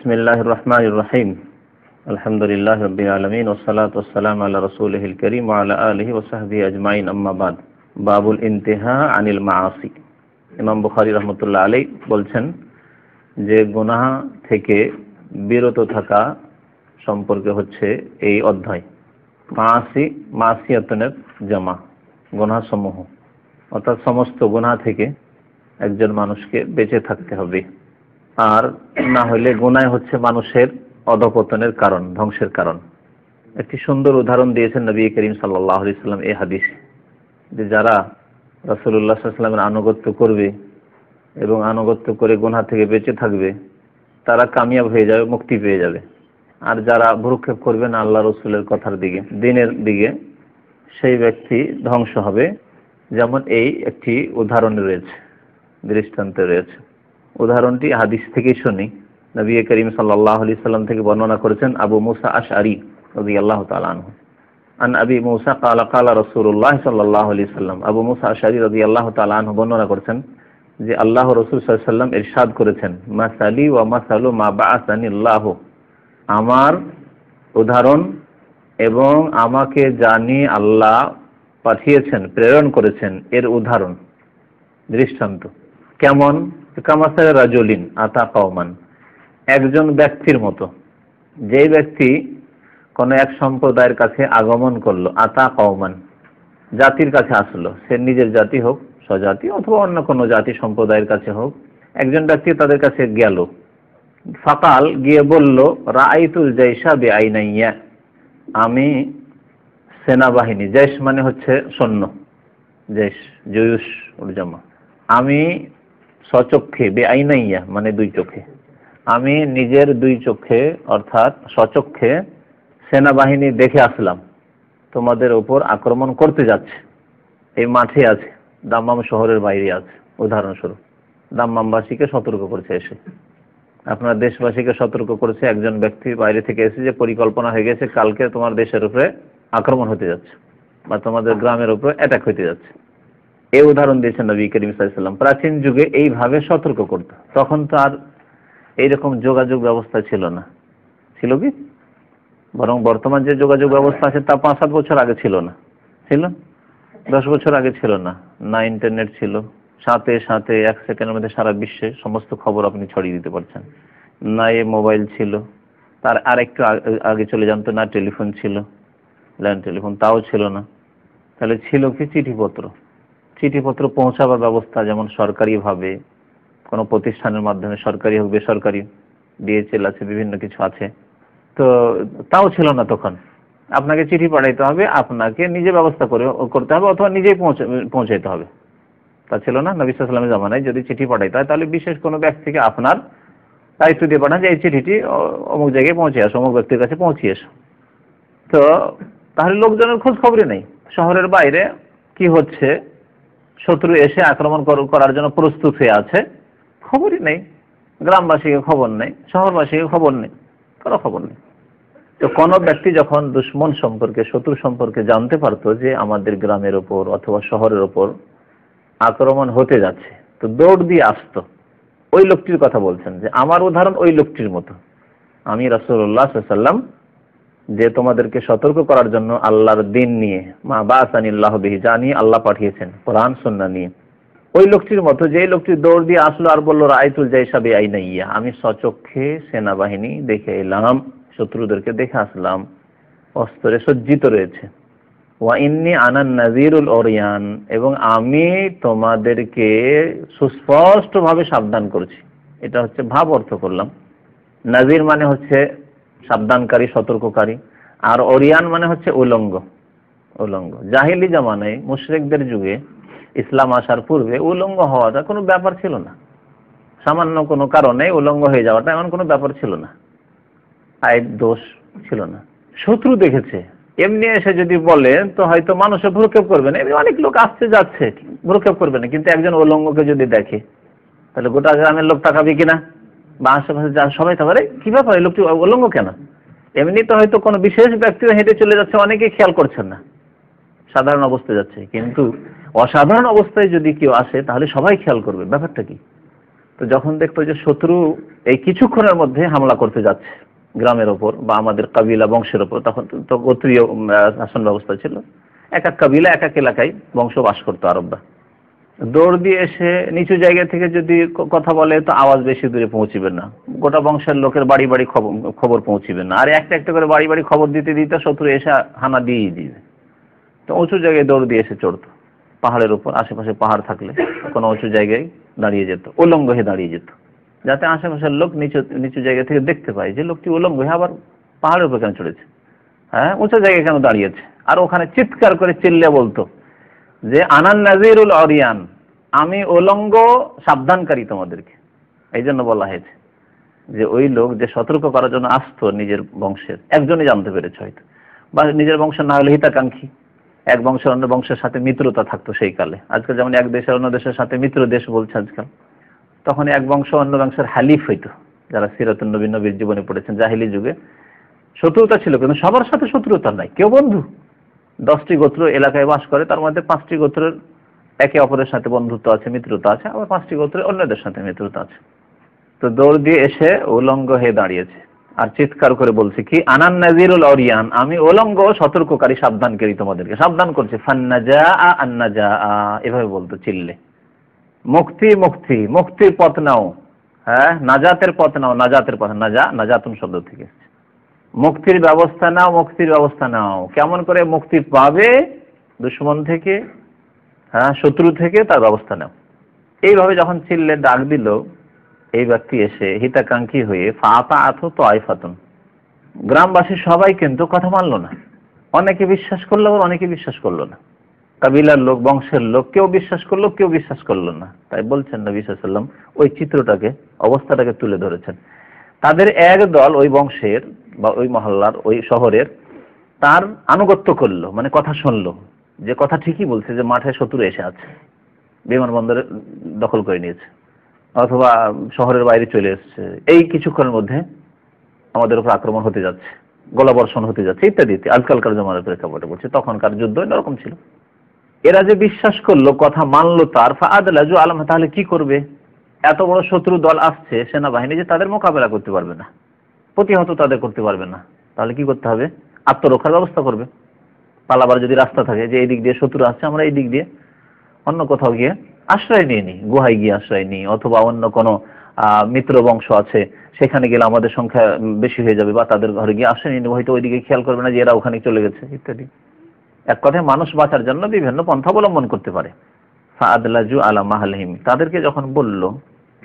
بسم الله الرحمن الرحيم الحمد لله رب العالمين والصلاة والسلام على رسوله الكريم وعلى آله وصحبه أجمعين أما بعد باب الانتهاء عن المعاصي ইমাম বুখারী রহমতুল্লাহ আলাই বলছেন যে গুনাহ থেকে বিরত থাকা সম্পর্কে হচ্ছে এই অধ্যায় মাসি মাসিয়াতনের জামা গুনাহ সমূহ অর্থাৎ সমস্ত গুনাহ থেকে একজন মানুষকে বেঁচে থাকতে হবে আর না হলে গুনায় হচ্ছে মানুষের অধপতনের কারণ, ধ্বংসের কারণ। একটি সুন্দর উদাহরণ দিয়েছেন নবী করিম সাল্লাহ সাল্লাম এই হাদিস, যে যারা রাসুল্লাহ সাল্লামের আনুগত্য করবে এবং আনুগত্য করে গুনা থেকে বেঁচে থাকবে, তারা কামিয়াব হয়ে যাবে, মুক্তি পেয়ে যাবে। আর যারা ভ্রুক্ষেপ করবে না আল্লাহ রসুলের কথার দিকে, দিনের দিকে, সেই ব্যক্তি ধ্বংস হবে, যেমন এই একটি উদাহরণ রয়েছে, দৃষ্টান্ত রয়েছে। উদাহরণটি হাদিস থেকেই শুনি। নবী করিম সাল্লাহ আলি সাল্লাম থেকে বর্ণনা করেছেন আবু মুসা আশ আরি রবি আল্লাহ তালু আন আবি মুসা কালা কালা রসুল্লাহ সাল্লাহ আলি সাল্লাম। আবু মুসা আশারি রবি আল্লাহ তালু বর্ণনা করেছেন যে আল্লাহ রসুল সাল্লাম ইরশাদ করেছেন, মাসালি ওয়া মাসালু মা বাসানিল্লাহ আমার উদাহরণ এবং আমাকে জানি আল্লাহ পাঠিয়েছেন, প্রেরণ করেছেন, এর উদাহরণ, দৃষ্টান্ত। কেমন? কামাসারে রাজলিন, আতা কওমান, একজন ব্যক্তির মতো। যে ব্যক্তি কোনো এক সম্প্রদায়ের কাছে আগমন করল, আতা কওমান, জাতির কাছে আসলো, সে নিজের জাতি হোক, স্বজাতি অথবা অন্য কোনো জাতি সম্প্রদায়ের কাছে হোক, একজন ব্যক্তি তাদের কাছে গেল। ফাকাল গিয়ে বলল রাইতুল জৈসা বে আইনাইয়া আমি সেনাবাহিনী জেশ মানে হচ্ছে সৈন্য জেশ জয়ুস উর্জামা আমি সচক্ষে বে আইনাইয়া মানে দুই চোখে। আমি নিজের দুই চোখে, অর্থাৎ সচক্ষে সেনাবাহিনী দেখে আসলাম, তোমাদের উপর আক্রমণ করতে যাচ্ছে। এই মাঠে আছে, দাম্মাম শহরের বাইরে আছে, উদাহরণস্বরূপ। দাম্মামবাসীকে সতর্ক করছে এসে। আপনার দেশবাসীকে সতর্ক করেছে, একজন ব্যক্তি বাইরে থেকে এসে যে পরিকল্পনা হয়ে গেছে, কালকে তোমার দেশের উপরে আক্রমণ হতে যাচ্ছে, বা তোমাদের গ্রামের উপরে অ্যাটাক হতে যাচ্ছে। এই উদাহরণ দিয়েছেন নবী করিম সাল্লাম প্রাচীন যুগে এইভাবে সতর্ক করত। তখন তো আর এইরকম যোগাযোগ ব্যবস্থা ছিল না। ছিল কি? বরং বর্তমান যে যোগাযোগ ব্যবস্থা আছে তা পাঁচ সাত বছর আগে ছিল না। ছিল? দশ বছর আগে ছিল না। না ইন্টারনেট ছিল। সাথে সাথে এক সেকেন্ডের মধ্যে সারা বিশ্বে সমস্ত খবর আপনি ছড়িয়ে দিতে পারছেন। না এ মোবাইল ছিল। তার আর একটু আগে চলে জানতো না টেলিফোন ছিল। ল্যান্ড টেলিফোন তাও ছিল না। তাহলে ছিল কি? চিঠিপত্র। চিঠিপত্র পৌঁছাবার ব্যবস্থা যেমন সরকারিভাবে, কোনো প্রতিষ্ঠানের মাধ্যমে, সরকারি হোক, বেসরকারি ডিএচএল আছে, বিভিন্ন কিছু আছে। তো তাও ছিল না তখন। আপনাকে চিঠি পাঠাইতে হবে, আপনাকে নিজে ব্যবস্থা করে করতে হবে অথবা নিজেই পৌঁছে, পৌঁছাইতে হবে। তা ছিল না, নবী সাল্লামের জামানায় যদি চিঠি পাঠাইতে হয়, তাহলে বিশেষ কোনো ব্যক্তিকে আপনার দায়িত্ব দিয়ে পাঠান যে এই চিঠিটি অমুক জায়গায় পৌঁছে আসো, অমুক ব্যক্তির কাছে পৌঁছে এসো। তো তাহলে লোকজনের খোঁজ খবরই নেই। শহরের বাইরে কি হচ্ছে? শত্রু এসে আক্রমণ করার জন্য প্রস্তুত হয়ে আছে। খবরই নেই। গ্রামবাসীকে খবর নেই। শহরবাসীকে খবর নেই। কারও খবর নেই। তো কোনো ব্যক্তি যখন দুশ্মন সম্পর্কে, শত্রু সম্পর্কে জানতে পারতো যে আমাদের গ্রামের ওপর অথবা শহরের ওপর আক্রমণ হতে যাচ্ছে, তো দৌড় দিয়ে আসতো। ওই লোকটির কথা বলছেন যে, আমার উদাহরণ ওই লোকটির মতো। আমি রাসুল্লাহ সাল্লাম যে তোমাদেরকে সতর্ক করার জন্য আল্লাহর দিন নিয়ে, মা বাসানিল্লাহ বিহি নিয়ে আল্লাহ পাঠিয়েছেন, কোরআন সন্না নিয়ে। ওই লোকটির মতো যে লোকটি দৌড় দিয়ে আসলো আর বলল রায়তুল জাইসাবে আইনা ইয়া আমি সচক্ষে সেনাবাহিনী দেখে এলাম, শত্রুদেরকে দেখে আসলাম। অস্ত্রে সজ্জিত রয়েছে। ওয়া ইন্নি আনান নাজিরুল ওরিয়ান এবং আমি তোমাদেরকে সুস্পষ্টভাবে সাবধান করছি। এটা হচ্ছে ভাব অর্থ করলাম। নাজির মানে হচ্ছে সাবধানকারী, সতর্ককারী। আর ওরিয়ান মানে হচ্ছে উলঙ্গ উলঙ্গ। জাহিলি জামানায় মুশরিকদের যুগে ইসলাম আসার পূর্বে উলঙ্গ হওয়াটা কোনো ব্যাপার ছিল না। সামান্য কোনো কারণে উলঙ্গ হয়ে যাওয়াটা এমন কোনো ব্যাপার ছিল না। আয়ের দোষ ছিল না। শত্রু দেখেছে। এমনি এসে যদি বলে, তো হয়তো মানুষে ভ্রুক্ষেপ করবে না। এমনি অনেক লোক আসতে যাচ্ছে, ভ্রুক্ষেপ করবে না। কিন্তু একজন উলঙ্গকে যদি দেখে, তাহলে গোটা গ্রামের লোক তাকাবে কিনা? বা আশেপাশে যা সবাই থাকবে কি ব্যাপার? এই লোকটি উলঙ্গ কেন? এমনি তো হয়তো কোনো বিশেষ ব্যক্তিও হেঁটে চলে যাচ্ছে, অনেকেই খেয়াল করছেন না। সাধারণ অবস্থায় যাচ্ছে। কিন্তু অসাধারণ অবস্থায় যদি কেউ আসে, তাহলে সবাই খেয়াল করবে। ব্যাপারটা কি? তো যখন দেখতো যে শত্রু এই কিছুক্ষণের মধ্যে হামলা করতে যাচ্ছে গ্রামের ওপর বা আমাদের কাবিলা বংশের ওপর, তখন তো গোত্রীয় শাসন ব্যবস্থা ছিল। এক এক কাবিলা, এক এক এলাকায় বংশ বাস করতো আরবরা। দৌড় দিয়ে এসে নিচু জায়গা থেকে যদি কথা বলে, তো আওয়াজ বেশি দূরে পৌঁছিবে না। গোটা বংশের লোকের বাড়ি বাড়ি খবর খবর পৌঁছিবে না। আর একটা একটা করে বাড়ি বাড়ি খবর দিতে দিতে শত্রু এসে হানা দিয়েই দিবে। তো উঁচু জায়গায় দৌড় দিয়ে এসে চড়তো। পাহাড়ের উপর, আশেপাশে পাহাড় থাকলে কোনো উঁচু জায়গায় দাঁড়িয়ে যেত, উলঙ্গ হয়ে দাঁড়িয়ে যেত। যাতে আশেপাশের লোক নিচু নিচু জায়গা থেকে দেখতে পায় যে লোকটি উলঙ্গ হয়ে আবার পাহাড়ের উপর কেন চড়েছে। হ্যাঁ উঁচু জায়গায় কেন দাঁড়িয়েছে? আর ওখানে চিৎকার করে চিল্লে বলতো যে আনান নাজিরুল অরিয়ান, আমি উলঙ্গ, সাবধানকারী তোমাদেরকে। এই জন্য বলা হয়েছে যে ওই লোক যে সতর্ক করার জন্য আসতো নিজের বংশের, একজনই জানতে পেরেছে হয়তো। বা নিজের বংশের না হলে হিতাকাঙ্ক্ষী। এক বংশের অন্য বংশের সাথে মিত্রতা থাকতো সেই কালে। আজকাল যেমন এক দেশের অন্য দেশের সাথে মিত্র দেশ বলছে আজকাল। তখন এক বংশ অন্য বংশের হালিফ হইতো, যারা সিরাতুল নবী নবীর জীবনে পড়েছেন জাহিলি যুগে। শত্রুতা ছিল, কিন্তু সবার সাথে শত্রুতা নাই, কেউ বন্ধু। দশটি গোত্র এলাকায় বাস করে, তার মধ্যে পাঁচটি গোত্রের একে অপরের সাথে বন্ধুত্ব আছে, মিত্রতা আছে, আবার পাঁচটি গোত্রের অন্যদের সাথে মিত্রতা আছে। তো দৌড় দিয়ে এসে উলঙ্গ হয়ে দাঁড়িয়েছে। আর চিৎকার করে বলছে কি, আনান নাজিরুল অরিয়ান আমি উলঙ্গ সতর্ককারী সাবধানকারী তোমাদেরকে, সাবধান করছি। ফান্নাজা আন্নাজা এভাবে বলতো চিল্লে। মুক্তি মুক্তি, মুক্তির পথ নাও। হ্যাঁ নাজাতের পথ নাও, নাজাতের পথ, নাজা, নাজাতুন শব্দ থেকে মুক্তির ব্যবস্থা নাও, মুক্তির ব্যবস্থা নাও। কেমন করে মুক্তি পাবে? দুশ্মন থেকে হ্যাঁ শত্রু থেকে তার ব্যবস্থা নাও। এইভাবে যখন চিল্লে ডাক দিল, এই ব্যক্তি এসে হিতাকাঙ্ক্ষী হয়ে, ফাতা আথো তো আইফাতুন গ্রামবাসী সবাই কিন্তু কথা মানলো না। অনেকে বিশ্বাস করল, আবার অনেকে বিশ্বাস করল না। কাবিলার লোক, বংশের লোক, কেউ বিশ্বাস করল, কেউ বিশ্বাস করল না। তাই বলছেন না বিশ্বাসাল্লাম ওই চিত্রটাকে, অবস্থাটাকে তুলে ধরেছেন। তাদের এক দল ওই বংশের বা ওই মহল্লার, ওই শহরের, তার আনুগত্য করল মানে কথা শুনলো, যে কথা ঠিকই বলছে যে মাঠে শত্রু এসে আছে, বিমানবন্দরে দখল করে নিয়েছে, অথবা শহরের বাইরে চলে এসছে, এই কিছুক্ষণের মধ্যে আমাদের উপর আক্রমণ হতে যাচ্ছে, গোলাবর্ষণ হতে যাচ্ছে, ইত্যাদি আজকালকার জমানের প্রেক্ষাপটে বলছে তখনকার যুদ্ধ এরকম ছিল। এরা যে বিশ্বাস করল, কথা মানলো, তার ফাদলাজু আলম, তাহলে কি করবে? এত বড় শত্রু দল আসছে সেনাবাহিনী যে তাদের মোকাবেলা করতে পারবে না। প্রতিহত তাদের করতে পারবে না। তাহলে কি করতে হবে? আত্মরক্ষার ব্যবস্থা করবে। পালাবার যদি রাস্তা থাকে যে এই দিক দিয়ে শত্রু আসছে, আমরা এই দিক দিয়ে অন্য কোথাও গিয়ে আশ্রয় নিয়ে নিই, গুহায় গিয়ে আশ্রয় নিই, অথবা অন্য কোনো মিত্র বংশ আছে, সেখানে গেলে আমাদের সংখ্যা বেশি হয়ে যাবে বা তাদের ঘরে গিয়ে আশ্রয় নিয়ে হয়তো ওইদিকে খেয়াল করবে না যে এরা ওখানে চলে গেছে, ইত্যাদি। এক কথায় মানুষ বাঁচার জন্য বিভিন্ন পন্থা অবলম্বন করতে পারে। ফাদলাজু আলা মাহালহিম। তাদেরকে যখন বলল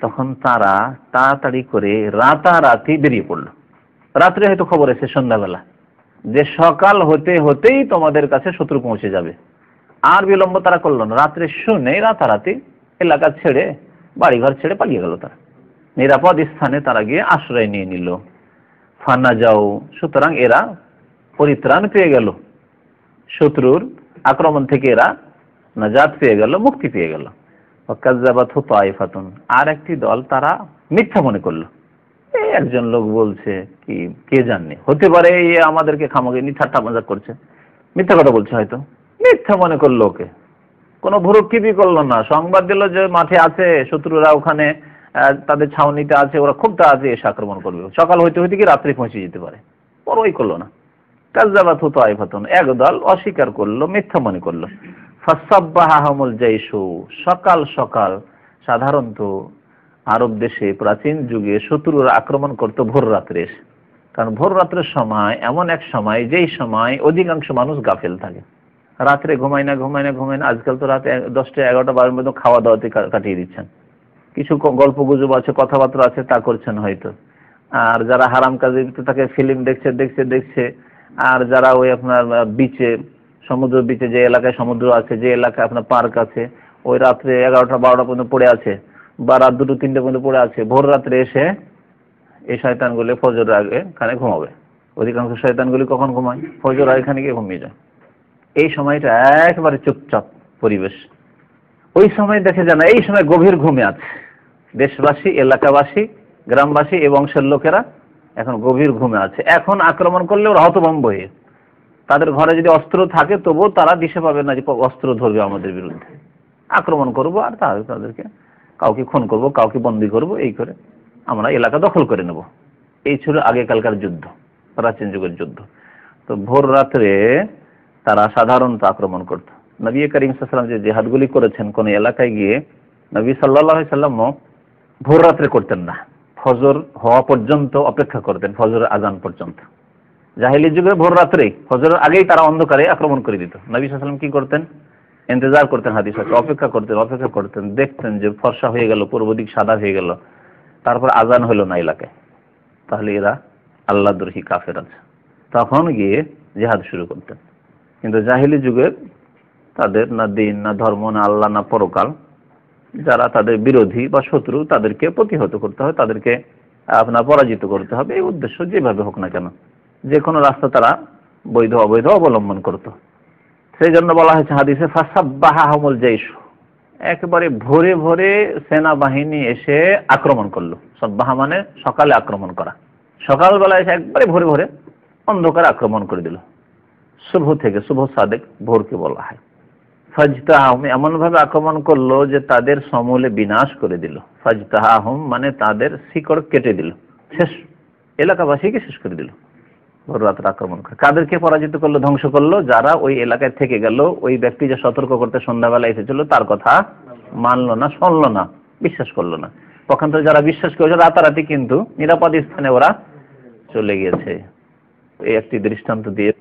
তখন তারা তাড়াতাড়ি করে রাতারাতি বেরিয়ে পড়ল। রাত্রে হয়তো খবর এসে সন্ধ্যাবেলা যে সকাল হতে হতেই তোমাদের কাছে শত্রু পৌঁছে যাবে। আর বিলম্ব তারা করল না। রাত্রে শুনে রাতারাতি এলাকা ছেড়ে, বাড়িঘর ছেড়ে পালিয়ে গেল তারা। নিরাপদ স্থানে তারা গিয়ে আশ্রয় নিয়ে নিল। ফান্না যাও, সুতরাং এরা পরিত্রাণ পেয়ে গেল। শত্রুর আক্রমণ থেকে এরা নাজাত পেয়ে গেল, মুক্তি পেয়ে গেল। আর একটি দল তারা মিথ্যা মনে করল। এই একজন লোক বলছে কি, কে জাননি? হতে পারে আমাদেরকে খামাকে ঠাট্টা মজা করছে। মিথ্যা কথা বলছে হয়তো। মিথ্যা মনে করল ওকে। কোনো ভুরুক্ষেপই করল না। সংবাদ দিল যে মাঠে আছে, শত্রুরা ওখানে তাদের ছাউনিতে আছে, ওরা খুব তাড়াতাড়ি এসে আক্রমণ করবে। সকাল হইতে হইতে কি রাত্রে পৌঁছে যেতে পারে? পরই করল না। কাজাবাত হতো আইফাতুন একদল অস্বীকার করল, মিথ্যা মনে করল। ফাসাব্বাহামুল জাইশু সকাল সকাল সাধারণত আরব দেশে প্রাচীন যুগে শত্রুরা আক্রমণ করতো ভোর রাত্রে। কারণ ভোর রাত্রের সময়, এমন এক সময়, যেই সময় অধিকাংশ মানুষ গাফেল থাকে। রাত্রে ঘুমায় না ঘুমায় না ঘুমায় না, আজকাল তো রাতে দশটা, এগারোটা, বারের মধ্যে খাওয়া দাওয়াতে কাটিয়ে দিচ্ছেন। কিছু গল্প গুজব আছে, কথাবার্তা আছে, তা করছেন হয়তো। আর যারা হারাম কাজে তাকে ফিল্ম দেখছে দেখছে দেখছে। আর যারা ওই আপনার বিচে সমুদ্র বিচে যে এলাকায় সমুদ্র আছে, যে এলাকায় আপনার পার্ক আছে, ওই রাত্রে এগারোটা বারোটা পর্যন্ত পড়ে আছে বা রাত দুটো তিনটে পর্যন্ত পড়ে আছে। ভোর রাত্রে এসে এই শয়তানগুলি ফজর আগে খানে ঘুমাবে। অধিকাংশ শয়তানগুলি কখন ঘুমায়? ফজর আগে খানে গিয়ে ঘুমিয়ে যায়। এই সময়টা একবারে চুপচাপ পরিবেশ। ওই সময় দেখে জানা এই সময় গভীর ঘুমে আছে। দেশবাসী, এলাকাবাসী, গ্রামবাসী এবং বংশের লোকেরা এখন গভীর ঘুমে আছে। এখন আক্রমণ করলে ওরা হতভম্ব হয়ে তাদের ঘরে যদি অস্ত্র থাকে, তবুও তারা দিশে পাবে না যে অস্ত্র ধরবে আমাদের বিরুদ্ধে। আক্রমণ করব আর তাহলে তাদেরকে কাউকে খুন করব, কাউকে বন্দি করব, এই করে আমরা এলাকা দখল করে নেব। এই ছিল আগেকালকার যুদ্ধ, প্রাচীন যুগের যুদ্ধ। তো ভোর রাত্রে তারা সাধারণত আক্রমণ করত। নবী করিম সাল্লাম যে জেহাদগুলি করেছেন, কোন এলাকায় গিয়ে নবী সাল্লাহ সাল্লামও ভোর রাত্রে করতেন না। ফজর হওয়া পর্যন্ত অপেক্ষা করতেন, ফজরের আজান পর্যন্ত। জাহিলি যুগে ভোর রাত্রেই ফজরের আগেই তারা অন্ধকারে আক্রমণ করে দিত। নবী সাল্লাম কি করতেন? ইন্তজার করতেন হাদিস অপেক্ষা করতেন অপেক্ষা করতেন, দেখতেন যে ফর্সা হয়ে গেল, পূর্ব দিক সাদা হয়ে গেল, তারপর আজান হলো না এলাকায়। তাহলে এরা আল্লাহ দ্রোহী কাফের আছে। তখন গিয়ে জেহাদ শুরু করতেন। কিন্তু জাহিলি যুগে তাদের না দিন, না ধর্ম, না আল্লাহ, না পরকাল, যারা তাদের বিরোধী বা শত্রু তাদেরকে প্রতিহত করতে হয়, তাদেরকে আপনার পরাজিত করতে হবে। এই উদ্দেশ্য যেভাবে হোক না কেন। যে কোনো রাস্তা তারা বৈধ, অবৈধ অবলম্বন করত। সেই জন্য বলা হয়েছে হাদিসে ফাসাব্বাহা হামুল জৈশ একেবারে ভোরে ভোরে সেনাবাহিনী এসে আক্রমণ করল। সব্বাহা মানে সকালে আক্রমণ করা। সকালবেলা এসে একবারে ভোরে ভোরে অন্ধকার আক্রমণ করে দিল। শুভ থেকে শুভ সাদেক ভোরকে বলা হয়। ফাজতাহাম এমনভাবে আক্রমণ করল যে তাদের সমূলে বিনাশ করে দিল। ফাজতাহাম মানে তাদের শিকড় কেটে দিল। শেষ। এলাকাবাসীকে শেষ করে দিল। ভোর আক্রমণ করে। কাদেরকে পরাজিত করল, ধ্বংস করল? যারা ওই এলাকায় থেকে গেল, ওই ব্যক্তি যে সতর্ক করতে সন্ধ্যাবেলা এসেছিল, তার কথা মানলো না, শুনলো না, বিশ্বাস করল না। পক্ষান্তরে যারা বিশ্বাস করেছে, রাতারাতি কিন্তু নিরাপদ স্থানে ওরা চলে গিয়েছে। এই একটি দৃষ্টান্ত দিয়ে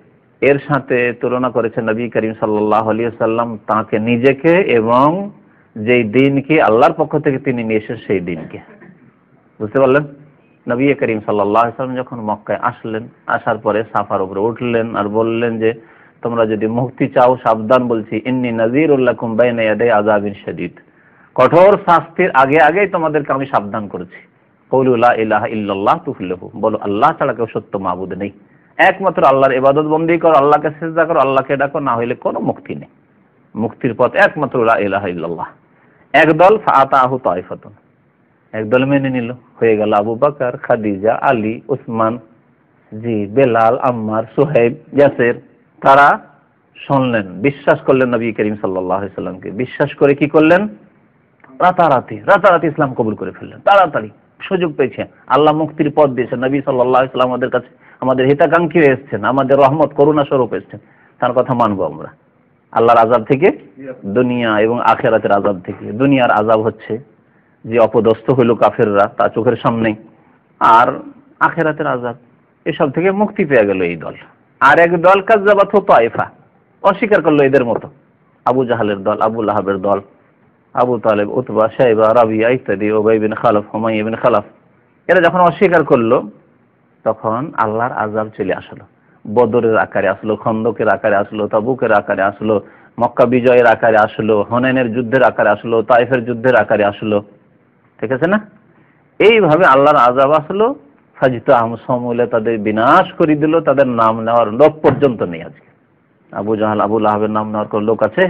এর সাথে তুলনা করেছেন নবী করিম সাল্লাহ আলিয়া সাল্লাম তাকে নিজেকে এবং যেই দিনকে আল্লাহর পক্ষ থেকে তিনি নিয়ে এসে সেই দিনকে। বুঝতে পারলেন? নবী করিম সাল্লাম যখন মক্কায় আসলেন, আসার পরে সাফার উপরে উঠলেন আর বললেন যে, তোমরা যদি মুক্তি চাও, সাবধান বলছি, ইন্নি নজির উল্লাহ কুম্বাইন আজাবিন কঠোর শাস্তির আগে আগেই তোমাদেরকে আমি সাবধান করেছি। ইলাহ ইল্লাল্লাহ তুফলেহু। বলো, আল্লাহ ছাড়া কেউ সত্য মাহবুদ নেই। একমাত্র আল্লাহর ইবাদত বন্দি করো, আল্লাহকে চেষ্টা করো, আল্লাহকে ডাকো, না হইলে কোনো মুক্তি নেই। মুক্তির পথ একমাত্র ইলাহ ইল্লাল্লাহ। একদল একদল মেনে নিল। হয়ে গেল আবু বাকার খাদিজা আলী উসমান জি বেলাল আম্মার সোহেব ইয়াসের। তারা শুনলেন বিশ্বাস করলেন নবী করিম সাল্লামকে। বিশ্বাস করে কি করলেন? রাতারাতি রাতারাতি ইসলাম কবুল করে ফেললেন। তাড়াতাড়ি সুযোগ পেয়েছে। আল্লাহ মুক্তির পথ দিয়েছেন। নবী সাল্লাহ ইসলাম আমাদের কাছে আমাদের হিতাকাঙ্ক্ষী এসছেন আমাদের রহমত করুণা স্বরূপ এসছেন। তার কথা মানবো আমরা। আল্লাহর আজাব থেকে দুনিয়া এবং আখেরাতের আজাব থেকে। দুনিয়ার আজাব হচ্ছে যে অপদস্থ হইল কাফেররা তা চোখের সামনে আর আখেরাতের আজাব এসব থেকে মুক্তি পেয়ে গেল এই দল। আর এক দল কাজাবাত তাইফা অস্বীকার করল এদের মতো। আবু জাহালের দল, আবু লাহাবের দল, আবু তালেব, উতবা সাইবা রাবিয়া ইত্যাদি ওবাই বিন খালাফ হুমাই বিন খালাফ, এরা যখন অস্বীকার করল, তখন আল্লাহর আজাব চলে আসলো। বদরের আকারে আসলো, খন্দকের আকারে আসলো, তাবুকের আকারে আসলো, মক্কা বিজয়ের আকারে আসলো হনেনের যুদ্ধের আকারে আসলো তাইফের যুদ্ধের আকারে আসলো। ঠিক আছে না? এইভাবে আল্লাহর আজাব আসলো, ফাজিত আমসমুলে তাদের বিনাশ করে দিল, তাদের নাম নেওয়ার লোক পর্যন্ত নেই আজকে। আবু জাহাল আবুল আহাবের নাম নেওয়ার কোন লোক আছে?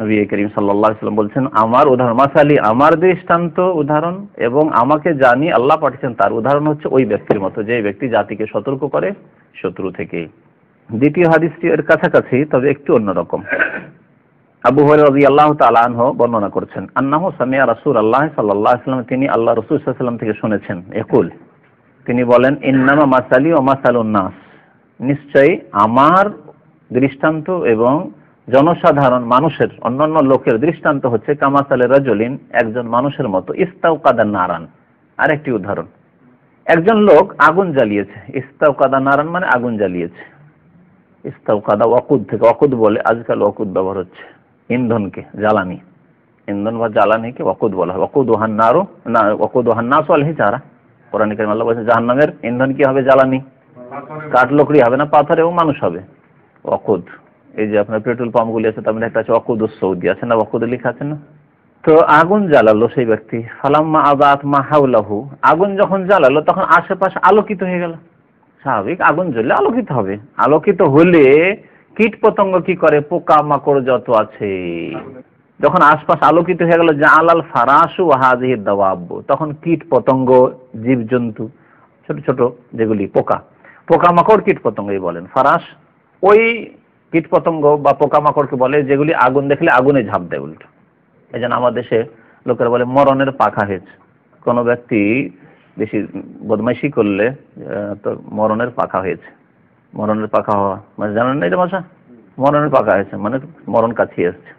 নবী করিম সাল্লাল্লাহু আলাইহি সাল্লাম বলছেন, আমার উদাহরণ, মাসালি আমার দৃষ্টান্ত উদাহরণ এবং আমাকে জানি আল্লাহ পাঠিয়েছেন, তার উদাহরণ হচ্ছে ওই ব্যক্তির মতো। যে ব্যক্তি জাতিকে সতর্ক করে, শত্রু থেকে দ্বিতীয় হাদিসটি এর কাছাকাছি, তবে একটু অন্যরকম। আবু হরি আল্লাহ তালাহ বর্ণনা করছেন, আন্নাহ সামিয়া রাসুল আল্লাহ সাল্লাহ সাল্লাম তিনি আল্লাহ রসুল সাল্লাম থেকে শুনেছেন। একুল তিনি বলেন, ইন্নামা মাসালি ও মাসালুন নাস। নিশ্চয়ই আমার দৃষ্টান্ত এবং জনসাধারণ মানুষের, অন্যান্য লোকের দৃষ্টান্ত হচ্ছে, কামাসালে রাজলিন, একজন মানুষের মতো ইস্তাউ কাদা নারান। আরেকটি উদাহরণ, একজন লোক আগুন জ্বালিয়েছে। ইস্তাউ কাদা নারান মানে আগুন জ্বালিয়েছে। ইস্তাউ কাদা ওয়াকুদ থেকে, ওয়াকুদ বলে, আজকাল ওয়াকুদ ব্যবহার হচ্ছে। ইন্ধনকে জ্বালানি। ইন্ধন বা জ্বালানিকে ওয়াকুদ বলা হয়। ওয়াকুদ ওহান্নারও না ওয়াকুদ ওহান্নাস আলহি চারা। কোরআন কারিম আল্লাহ বলছে জাহান্নামের ইন্ধন কি হবে? জ্বালানি। কাঠ লকড়ি হবে না পাথর এবং মানুষ হবে। ওয়াকুদ। এই যে আপনার পেট্রোল পাম্পগুলি আছে তার একটা আছে ওয়াকুদ সৌদি। আছে না ওয়াকুদ লেখা আছে না? তো আগুন জ্বালালো সেই ব্যক্তি। ফালাম্মা আবাত মা হাউলাহু আগুন যখন জ্বালালো তখন আশেপাশে আলোকিত হয়ে গেল। স্বাভাবিক আগুন জ্বললে আলোকিত হবে। আলোকিত হলে কীট পতঙ্গ কি করে? পোকা মাকড় যত আছে। যখন আশপাশ আলোকিত হয়ে গেল, যা আলাল ফারাসু হাজির দাওয়াব, তখন কীট পতঙ্গ জীবজন্তু, ছোট ছোট যেগুলি পোকা, পোকামাকড় কীট পতঙ্গই বলেন। ফারাস ওই কীট পতঙ্গ বা পোকামাকড়কে বলে যেগুলি আগুন দেখলে আগুনে ঝাঁপ দেয় উল্টো। এই জন্য আমাদের দেশে লোকেরা বলে মরণের পাখা হয়েছে কোনো ব্যক্তি বেশি বদমাইশি করলে তো মরণের পাখা হয়েছে। মরণের পাখা হওয়া। মানে জানেন না এটা ভাষা? মরণের পাখা হয়েছে মানে মরণ কাছে এসছে।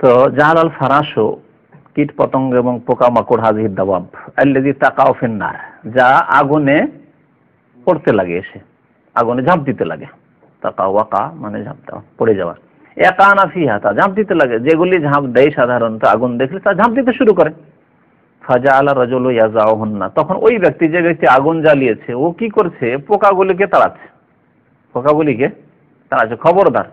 তো জাহাল আল ফারাসও কীট পতঙ্গ এবং পোকামাকড় হাজির দাবাব আল্লাদি তাকাও ফিন্নার, যা আগুনে পড়তে লাগে এসে। আগুনে ঝাঁপ দিতে লাগে। তাকা ওয়াকা মানে ঝাঁপ দেওয়া, পড়ে যাওয়া। একা না ফিহা, তা ঝাঁপ দিতে লাগে। যেগুলি ঝাঁপ দেয় সাধারণত আগুন দেখলে তা ঝাঁপ দিতে শুরু করে। ফাজা আলা রজল হন্না তখন ওই ব্যক্তি, যে ব্যক্তি আগুন জ্বালিয়েছে, ও কি করছে? পোকাগুলিকে তাড়াচ্ছে। পোকাগুলিকে তাড়াচ্ছে খবরদার।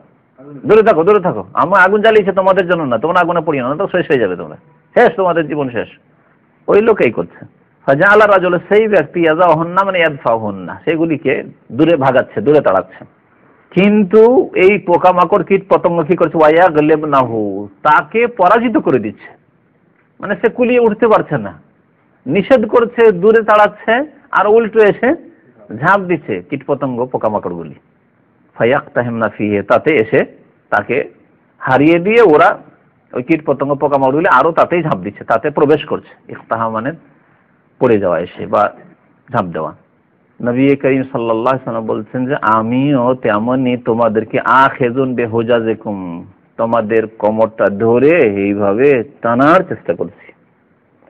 দূরে থাকো দূরে থাকো। আমার আগুন জ্বালিয়েছে তোমাদের জন্য না, তোমরা আগুনে পড়িও না তো শেষ হয়ে যাবে তোমরা। শেষ, তোমাদের জীবন শেষ। ওই লোকেই করছে। ফাজা রাজল সেই ব্যক্তি ইয়াজা হন্না মানে ইয়াদফা সেগুলিকে দূরে ভাগাচ্ছে, দূরে তাড়াচ্ছে। কিন্তু এই পোকামাকড় কীট পতঙ্গ কি করছে? ওয়াইয়া গলেব নাহু তাকে পরাজিত করে দিচ্ছে। মানে সে কুলিয়ে উঠতে পারছে না। নিষেধ করছে, দূরে তাড়াচ্ছে, আর উল্টো এসে ঝাঁপ দিচ্ছে কীটপতঙ্গ পোকামাকড়গুলি। ফায়াক তাহেমনা ফিহে, তাতে এসে তাকে হারিয়ে দিয়ে ওরা ওই কীটপতঙ্গ পোকামাকড়গুলি আরও তাতেই ঝাঁপ দিচ্ছে, তাতে প্রবেশ করছে। ইফতাহা মানে পড়ে যাওয়া এসে বা ঝাঁপ দেওয়া। নবী করিম সাল্লাহ সাল্লাম বলছেন যে, আমিও তেমনই তোমাদেরকে আ খেজুন বেহোজা যেকুম তোমাদের কোমরটা ধরে এইভাবে টানার চেষ্টা করছি।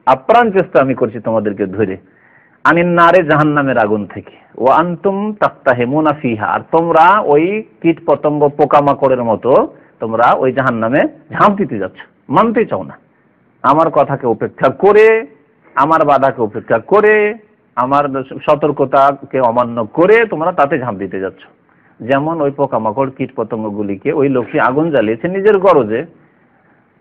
আপ্রাণ চেষ্টা আমি করছি তোমাদেরকে ধরে। আনিন নারে জাহান্নামের আগুন থেকে। ও আন্তুম তাক্তাহেমুনা ফিহা। আর তোমরা ওই কীট পতঙ্গ পোকামাকড়ের মতো তোমরা ওই জাহান্নামে ঝাঁপ দিতে যাচ্ছ, মানতে চাও না। আমার কথাকে উপেক্ষা করে, আমার বাধাকে উপেক্ষা করে, আমার সতর্কতাকে অমান্য করে তোমরা তাতে ঝাঁপ দিতে যাচ্ছ। যেমন ওই পোকামাকড় কীট পতঙ্গগুলিকে ওই লোকটি আগুন জ্বালিয়েছে নিজের গরজে।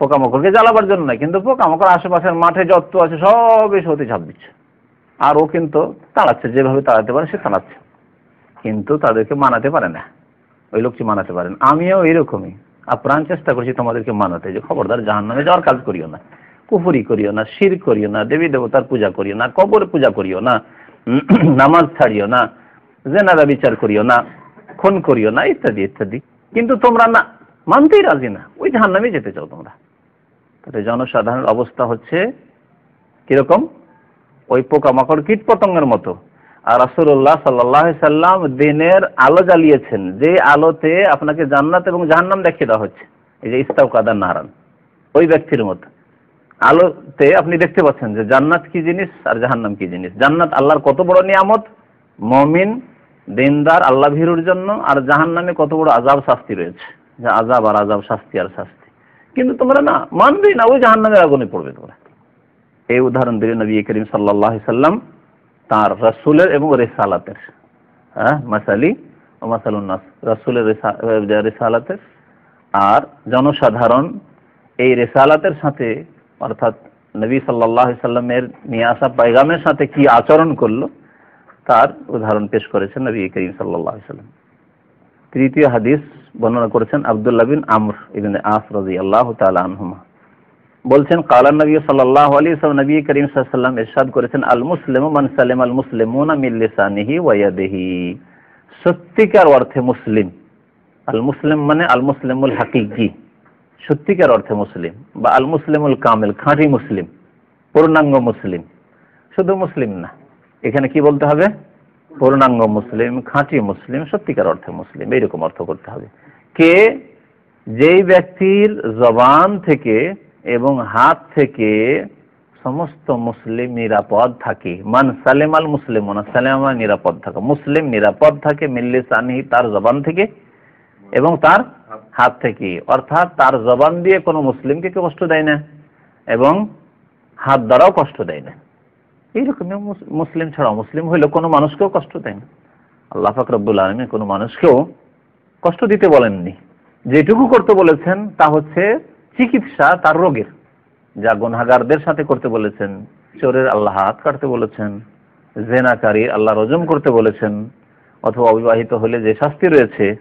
পোকামাকড়কে জ্বালাবার জন্য না কিন্তু পোকামাকড় আশেপাশের মাঠে যত আছে সব এসে হতে ঝাঁপ দিচ্ছে। আর ও কিন্তু তাড়াচ্ছে, যেভাবে তাড়াতে পারে সে তাড়াচ্ছে। কিন্তু তাদেরকে মানাতে পারে না। ওই লোকটি মানাতে পারেন আমিও এরকমই আপ্রাণ চেষ্টা করছি তোমাদেরকে মানাতে। যে খবরদার জাহান নামে যাওয়ার কাজ করিও না। কুফুরি করিও না, শির করিও না, দেবী দেবতার পূজা করিও না, কবর পূজা করিও না, নামাজ ছাড়িও না, জেনারা বিচার করিও না, খুন করিও না, ইত্যাদি ইত্যাদি। কিন্তু তোমরা না, মানতেই রাজি না। ওই জাহান নামে যেতে চাও তোমরা। তাহলে জনসাধারণের অবস্থা হচ্ছে কীরকম? ওই পোকামাকড় কীট পতঙ্গের মতো। আর রাসূলুল্লাহ সাল্লাহ সাল্লাম দিনের আলো জ্বালিয়েছেন, যে আলোতে আপনাকে জান্নাত এবং জাহান্নাম দেখিয়ে দেওয়া হচ্ছে। এই যে ইস্তাউ কাদার নারান ওই ব্যক্তির মতো। আলোতে আপনি দেখতে পাচ্ছেন যে জান্নাত কি জিনিস আর জাহান্নাম কি জিনিস। জান্নাত আল্লাহর কত বড় নিয়ামত? মমিন, দিনদার, আল্লাহ ভীরুর জন্য, আর জাহান্নামে কত বড় আজাব শাস্তি রয়েছে। যে আজাব আর আজাব শাস্তি আর শাস্তি। কিন্তু তোমরা না, মানবেই না, ওই জাহান্নামের আগুনে পড়বে তোমরা। এই উদাহরণ দিলেন নবী করিম সাল্লাহ সাল্লাম তার রাসুলের এবং রেসালাতের। হ্যাঁ মাসালি ও আর জনসাধারণ এই রেসালাতের সাথে, অর্থাৎ নবী সাল্লাহ সাল্লামের নিয়ে আসা পায়গামের সাথে কি আচরণ করল, তার উদাহরণ পেশ করেছেন নবী করিম সাল্লাহ সাল্লাম। তৃতীয় হাদিস বর্ণনা করেছেন আবদুল্লাহ বিন আমর ইবিন আস রাজি আল্লাহ তালা আনহুমা। বলছেন কালা নবী সাল্লাহ আলী নবী করিম সাল্লাম ইরশাদ করেছেন আল মুসলিম মান সালেম আল মুসলিমুনা মিন লিসানিহি ওয়া ইয়াদিহি। সত্যিকার অর্থে মুসলিম আল মুসলিম মানে আল মুসলিমুল হাকিকি। সত্যিকার অর্থে মুসলিম বা আল মুসলিমুল কামিল, খাঁটি মুসলিম, পূর্ণাঙ্গ মুসলিম। শুধু মুসলিম না, এখানে কি বলতে হবে? পূর্ণাঙ্গ মুসলিম, খাঁটি মুসলিম, সত্যিকার অর্থে মুসলিম, এইরকম অর্থ করতে হবে। কে? যেই ব্যক্তির জবান থেকে এবং হাত থেকে সমস্ত মুসলিম নিরাপদ থাকে। মান সালেমাল মুসলিম সালেমা নিরাপদ থাকে। মুসলিম নিরাপদ থাকে মিল্লি সানহি তার জবান থেকে এবং তার হাত থেকে। অর্থাৎ তার জবান দিয়ে কোনো মুসলিমকে কষ্ট দেয় না এবং হাত দ্বারাও কষ্ট দেয় না। এইরকমই মুসলিম ছাড়া মুসলিম হইলে কোনো মানুষকেও কষ্ট দেয় না। আল্লাহ ফাকরবুল আলমী কোনো মানুষকেও কষ্ট দিতে বলেননি। যেটুকু করতে বলেছেন তা হচ্ছে চিকিৎসা তার রোগের। যা গুনাগারদের সাথে করতে বলেছেন, চোরের আল্লাহ হাত কাটতে বলেছেন, জেনাকারী আল্লাহ রজম করতে বলেছেন, অথবা অবিবাহিত হলে যে শাস্তি রয়েছে,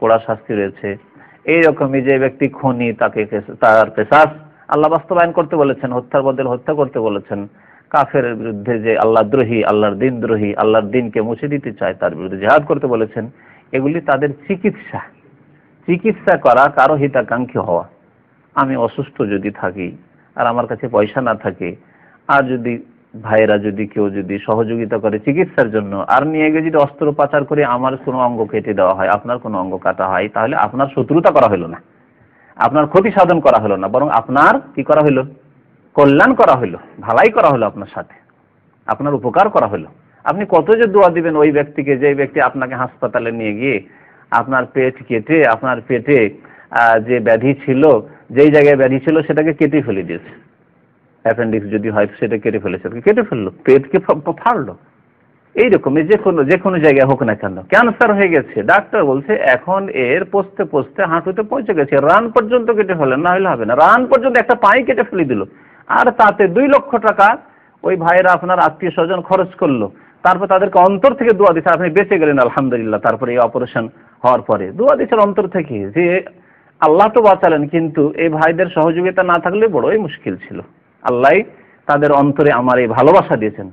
পোড়া শাস্তি রয়েছে এই রকমই যে ব্যক্তি খনি, তাকে তার পেশাস আল্লাহ বাস্তবায়ন করতে বলেছেন, হত্যার বদলে হত্যা করতে বলেছেন, কাফের বিরুদ্ধে যে আল্লাহ দ্রোহী, আল্লাহর দিন দ্রোহী, আল্লাহর দিনকে মুছে দিতে চায়, তার বিরুদ্ধে জেহাদ করতে বলেছেন, এগুলি তাদের চিকিৎসা। চিকিৎসা করা কারও হিতাকাঙ্ক্ষী হওয়া। আমি অসুস্থ যদি থাকি, আর আমার কাছে পয়সা না থাকে, আর যদি ভাইয়েরা যদি কেউ যদি সহযোগিতা করে চিকিৎসার জন্য, আর নিয়ে গিয়ে যদি অস্ত্রোপচার করে আমার কোনো অঙ্গ কেটে দেওয়া হয়, আপনার কোনো অঙ্গ কাটা হয়, তাহলে আপনার শত্রুতা করা হলো না। আপনার ক্ষতি সাধন করা হলো না, বরং আপনার কি করা হলো? কল্যাণ করা হলো, ভালাই করা হলো আপনার সাথে। আপনার উপকার করা হলো। আপনি কত যে দোয়া দিবেন ওই ব্যক্তিকে, যে ব্যক্তি আপনাকে হাসপাতালে নিয়ে গিয়ে আপনার পেট কেটে, আপনার পেটে যে ব্যাধি ছিল যেই জায়গায় ব্যাধি ছিল সেটাকে কেটে ফেলে দিয়েছে। অ্যাপেন্ডিক্স যদি হয় সেটা কেটে ফেলেছে কেটে ফেলল, পেটকে ফাড়লো। এইরকমই যে কোনো যে কোনো জায়গায় হোক না কেন। ক্যান্সার হয়ে গেছে, ডাক্তার বলছে, এখন এর পোস্তে পোস্তে হাঁটুতে পৌঁছে গেছে, রান পর্যন্ত কেটে ফেলেন না হলে হবে না। রান পর্যন্ত একটা পাই কেটে ফেলে দিল। আর তাতে দুই লক্ষ টাকা ওই ভাইয়েরা আপনার আত্মীয় স্বজন খরচ করল। তারপর তাদেরকে অন্তর থেকে দোয়া দিচ্ছে আপনি বেঁচে গেলেন, আলহামদুলিল্লাহ। তারপরে এই অপারেশন হওয়ার পরে। দোয়া দিচ্ছেন অন্তর থেকে যে আল্লাহ তো বাঁচালেন, কিন্তু এই ভাইদের সহযোগিতা না থাকলে বড়ই মুশকিল ছিল। আল্লাহ তাদের অন্তরে আমার এই ভালোবাসা দিয়েছেন।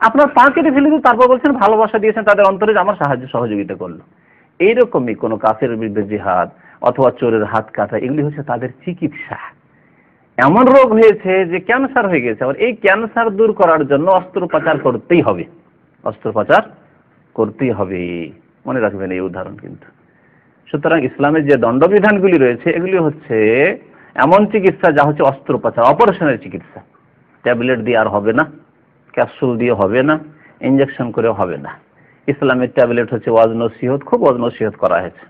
আপনার পা কেটে ফেলে দিয়ে তারপর বলছেন ভালোবাসা দিয়েছেন, তাদের অন্তরে আমার সাহায্য, সহযোগিতা করল। এইরকমই কোনো কাফের বিরুদ্ধে জিহাদ অথবা চোরের হাত কাটা, এগুলি হচ্ছে তাদের চিকিৎসা। এমন রোগ হয়েছে যে ক্যান্সার হয়ে গেছে, আবার এই ক্যান্সার দূর করার জন্য অস্ত্রোপচার করতেই হবে। অস্ত্রোপচার করতেই হবে। মনে রাখবেন এই উদাহরণ কিন্তু। সুতরাং ইসলামের যে দণ্ডবিধানগুলি রয়েছে, এগুলি হচ্ছে এমন চিকিৎসা যা হচ্ছে অস্ত্রোপচার, অপারেশনের চিকিৎসা। ট্যাবলেট দিয়ে আর হবে না, ক্যাপসুল দিয়ে হবে না ইঞ্জেকশন করে হবে না। ইসলামের ট্যাবলেট হচ্ছে ওয়াজ নসিহত, খুব ওয়াজ নসিহত করা হয়েছে।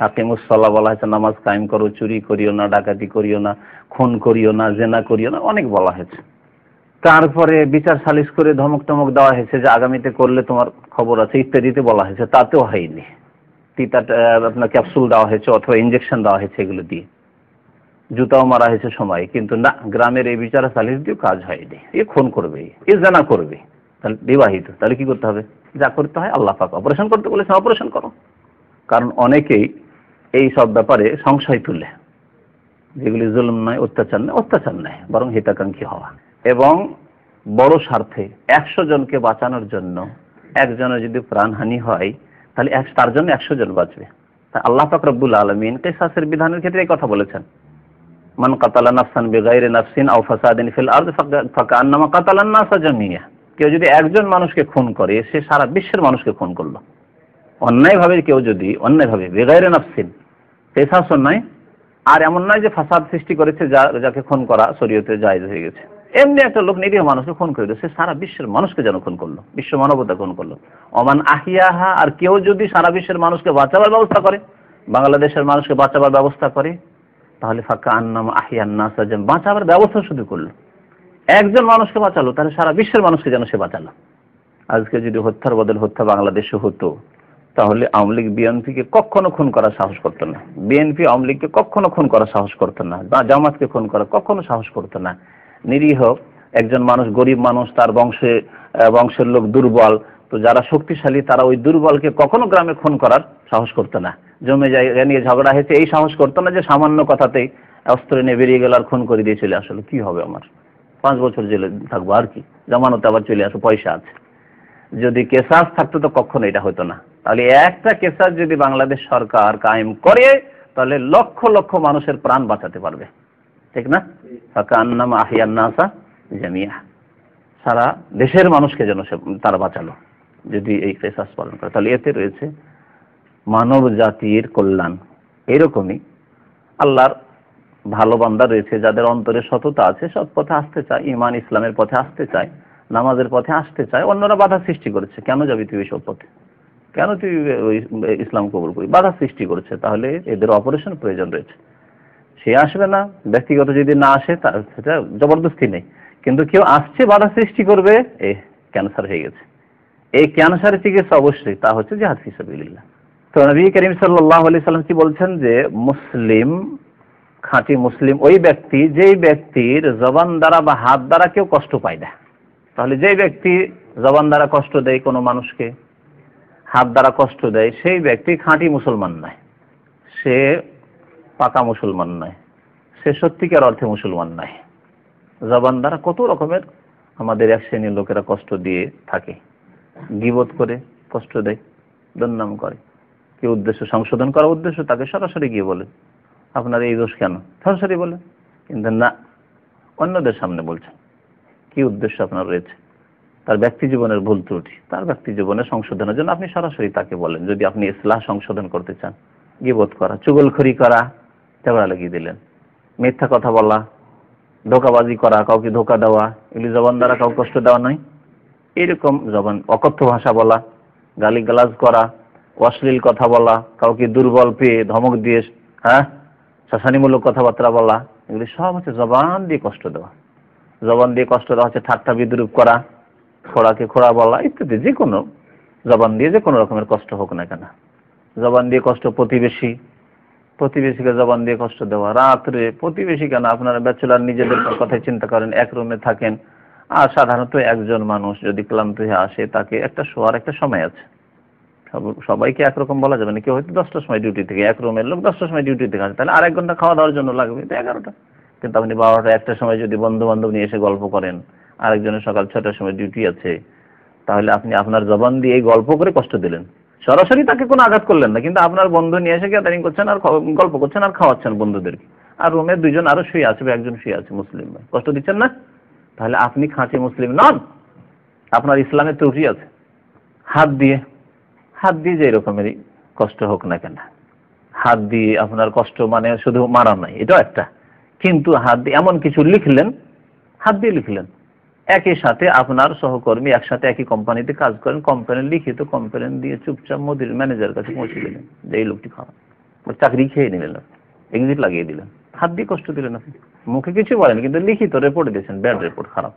হাকিমুসল্লাহ বলা হয়েছে, নামাজ কায়েম করো, চুরি করিও না, ডাকাতি করিও না, খুন করিও না, জেনা করিও না, অনেক বলা হয়েছে। তারপরে বিচার সালিশ করে ধমক টমক দেওয়া হয়েছে যে আগামীতে করলে তোমার খবর আছে ইত্যাদিতে বলা হয়েছে, তাতেও হয়নি। তিতা আপনার ক্যাপসুল দেওয়া হয়েছে অথবা ইঞ্জেকশন দেওয়া হয়েছে এগুলো দিয়ে। জুতাও মারা হয়েছে সময়, কিন্তু না, গ্রামের এই বিচারা সালিশ দিয়েও কাজ হয়নি। এ খুন করবে, এ জানা করবে। তাহলে বিবাহিত, তাহলে কি করতে হবে? যা করতে হয় আল্লাহ পাক অপারেশন করতে বলেছেন অপারেশন করো। কারণ অনেকেই এই সব ব্যাপারে সংশয় তুলে। যেগুলি জুলুম নয়, অত্যাচার নয় অত্যাচার নয়, বরং হিতাকাঙ্ক্ষী হওয়া। এবং বড় স্বার্থে একশো জনকে বাঁচানোর জন্য একজনের যদি প্রাণহানি হয় তাহলে তার জন্য একশো জন বাঁচবে। আল্লাহ পাক রব্বুল আলমিন কেসাসের বিধানের ক্ষেত্রে কথা বলেছেন। মান কাতালা নাফসান বেগাইরে নাফসিন আও ফাসাদিন ফিল আরদ ফাকান্নামা কাতালান নাসা জামিয়া। কেউ যদি একজন মানুষকে খুন করে, সে সারা বিশ্বের মানুষকে খুন করল। অন্যায়ভাবে কেউ যদি, অন্যায়ভাবে, বেগাইরে নাফসিন, কেসাস অন্যায়, আর এমন নয় যে ফাসাদ সৃষ্টি করেছে যা যাকে খুন করা শরীয়তে জায়েজ হয়ে গেছে। এমনি একটা লোক নিরীহ মানুষকে খুন করে সে সারা বিশ্বের মানুষকে যেন খুন করল, বিশ্ব মানবতা খুন করল। অমান আহিয়াহা, আর কেউ যদি সারা বিশ্বের মানুষকে বাঁচাবার ব্যবস্থা করে, বাংলাদেশের মানুষকে বাঁচাবার ব্যবস্থা করে, তাহলে ফাঁকা আন্নাম আহিয়ান নাসা যেন বাঁচাবার ব্যবস্থা শুধু করল। একজন মানুষকে বাঁচালো, তাহলে সারা বিশ্বের মানুষকে যেন সে বাঁচালো। আজকে যদি হত্যার বদল হত্যা বাংলাদেশে হতো, তাহলে আওয়ামী লীগ বিএনপিকে কখনো খুন করার সাহস করতো না। বিএনপি আওয়ামী লীগকে কখনো খুন করার সাহস করতো না, বা জামাতকে খুন করার কখনো সাহস করতো না। নিরীহ, একজন মানুষ গরিব মানুষ, তার বংশে বংশের লোক দুর্বল, তো যারা শক্তিশালী, তারা ওই দুর্বলকে কখনো গ্রামে খুন করার সাহস করতো না। জমে জায়গা নিয়ে ঝগড়া হয়েছে, এই সাহস করতো না যে সামান্য কথাতেই অস্ত্র নিয়ে বেরিয়ে গেল আর খুন করে দিয়ে চলে আসলো। কি হবে আমার? পাঁচ বছর জেলে থাকব আর কি? জামানতে আবার চলে আসো, পয়সা আছে। যদি কেসাস থাকতো তো কখনো এটা হতো না। তাহলে একটা কেসাস যদি বাংলাদেশ সরকার কায়েম করে, তাহলে লক্ষ লক্ষ মানুষের প্রাণ বাঁচাতে পারবে। ঠিক না? ফাকান্নাম আহিয়ান্নাসা জামিয়া সারা দেশের মানুষকে যেন সে তারা বাঁচালো, যদি এই কেসাস পালন করে। তাহলে এতে রয়েছে মানব জাতির কল্যাণ। এরকমই আল্লাহর ভালো বান্দা রয়েছে, যাদের অন্তরে সততা আছে, সৎ পথে আসতে চায় ইমান ইসলামের পথে আসতে চায়, নামাজের পথে আসতে চায়, অন্যরা বাধা সৃষ্টি করেছে। কেন যাবি তুই সব পথে? কেন তুই ইসলাম কবুল করি বাধা সৃষ্টি করেছে। তাহলে এদের অপারেশন প্রয়োজন রয়েছে। সে আসবে না, ব্যক্তিগত যদি না আসে সেটা জবরদস্তি নেই। কিন্তু কেউ আসছে, বাধা সৃষ্টি করবে, এ ক্যান্সার হয়ে গেছে? এই ক্যান্সারের চিকিৎসা অবশ্যই তা হচ্ছে জাহাদ ফিসাবিল্লাহ তো নবী করিম সাল্লাহ আলি সাল্লাম কি বলছেন যে, মুসলিম, খাঁটি মুসলিম, ওই ব্যক্তি, যেই ব্যক্তির জবান দ্বারা বা হাত দ্বারা কেউ কষ্ট পায় না। তাহলে যেই ব্যক্তি জবান দ্বারা কষ্ট দেয় কোনো মানুষকে, হাত দ্বারা কষ্ট দেয়, সেই ব্যক্তি খাঁটি মুসলমান নয়। সে পাকা মুসলমান নয়, সে সত্যিকার অর্থে মুসলমান নয়। জবান দ্বারা কত রকমের আমাদের এক শ্রেণির লোকেরা কষ্ট দিয়ে থাকে। গিবোধ করে, কষ্ট দেয়, দুর্নাম করে। কি উদ্দেশ্য? সংশোধন করার উদ্দেশ্য? তাকে সরাসরি গিয়ে বলে, আপনার এই দোষ কেন? সরাসরি বলে, কিন্তু না, অন্যদের সামনে বলছেন কি উদ্দেশ্য আপনার রয়েছে? তার ব্যক্তি জীবনের ভুল ত্রুটি, তার ব্যক্তি জীবনে সংশোধনের জন্য আপনি সরাসরি তাকে বলেন। যদি আপনি ইসলাহ সংশোধন করতে চান গিবোধ করা, চুগলখড়ি করা ঝগড়া লাগিয়ে দিলেন। মিথ্যা কথা বলা, ধোকাবাজি করা, কাউকে ধোকা দেওয়া এগুলি জবান দ্বারা কাউকে কষ্ট দেওয়া নয়। এরকম জবান, অকথ্য ভাষা বলা, গালিগালাজ করা, অশ্লীল কথা বলা, কাউকে দুর্বল পেয়ে ধমক দিয়ে হ্যাঁ শাসানিমূলক কথাবার্তা বলা, এগুলি সব হচ্ছে জবান দিয়ে কষ্ট দেওয়া। জবান দিয়ে কষ্ট দেওয়া হচ্ছে ঠাট্টা বিদ্রুপ করা, খোড়াকে খোড়া বলা, ইত্যাদি। যে কোনো জবান দিয়ে যে কোনো রকমের কষ্ট হোক না কেন। জবান দিয়ে কষ্ট প্রতিবেশী প্রতিবেশীকে জবান দিয়ে কষ্ট দেওয়া। রাত্রে প্রতিবেশী কেন আপনারা ব্যাচেলার নিজেদের কথাই চিন্তা করেন, এক রুমে থাকেন। আর সাধারণত একজন মানুষ যদি ক্লান্ত হয়ে আসে, তাকে একটা শোয়ার একটা সময় আছে। সব- সবাইকে একরকম বলা যাবে না। কেউ হয়তো দশটার সময় ডিউটি থেকে, এক রুমের লোক দশটার সময় ডিউটি থেকে আসে। তাহলে আর এক ঘণ্টা খাওয়া দাওয়ার জন্য লাগবে, তো এগারোটা। কিন্তু আপনি বারোটা, একটার সময় যদি বন্ধু বান্ধব নিয়ে এসে গল্প করেন, আরেকজনের সকাল ছটার সময় ডিউটি আছে, তাহলে আপনি আপনার জবান দিয়ে এই গল্প করে কষ্ট দিলেন। সরাসরি তাকে কোনো আঘাত করলেন না, কিন্তু আপনার বন্ধু নিয়ে এসে গ্যাদারিং করছেন আর গল্প করছেন আর খাওয়াচ্ছেন বন্ধুদেরকে আর রুমে দুইজন আরও শুয়ে আছে একজন শুয়ে আছে মুসলিম ভাই। কষ্ট দিচ্ছেন না? তাহলে আপনি খাঁটি মুসলিম নন। আপনার ইসলামের ত্রুটি আছে। হাত দিয়ে হাত দিয়ে যে এরকমেরই কষ্ট হোক না কেন। হাত দিয়ে আপনার কষ্ট মানে শুধু মারা নাই এটাও একটা। কিন্তু হাত দিয়ে এমন কিছু লিখলেন, হাত দিয়ে লিখলেন। একই সাথে আপনার সহকর্মী একসাথে একই কোম্পানিতে কাজ করেন কোম্পানির লিখিত কমপ্লেন দিয়ে চুপচাপ মোদির ম্যানেজার কাছে পৌঁছে দিলেন। যে এই লোকটি খারাপ চাকরি খেয়ে নিলেন এক্সিট লাগিয়ে দিলেন। হাত দিয়ে কষ্ট দিলেন আপনি। মুখে কিছু বলেন কিন্তু লিখিত রেপোর্ট দিয়েছেন ব্যাড রিপোর্ট খারাপ।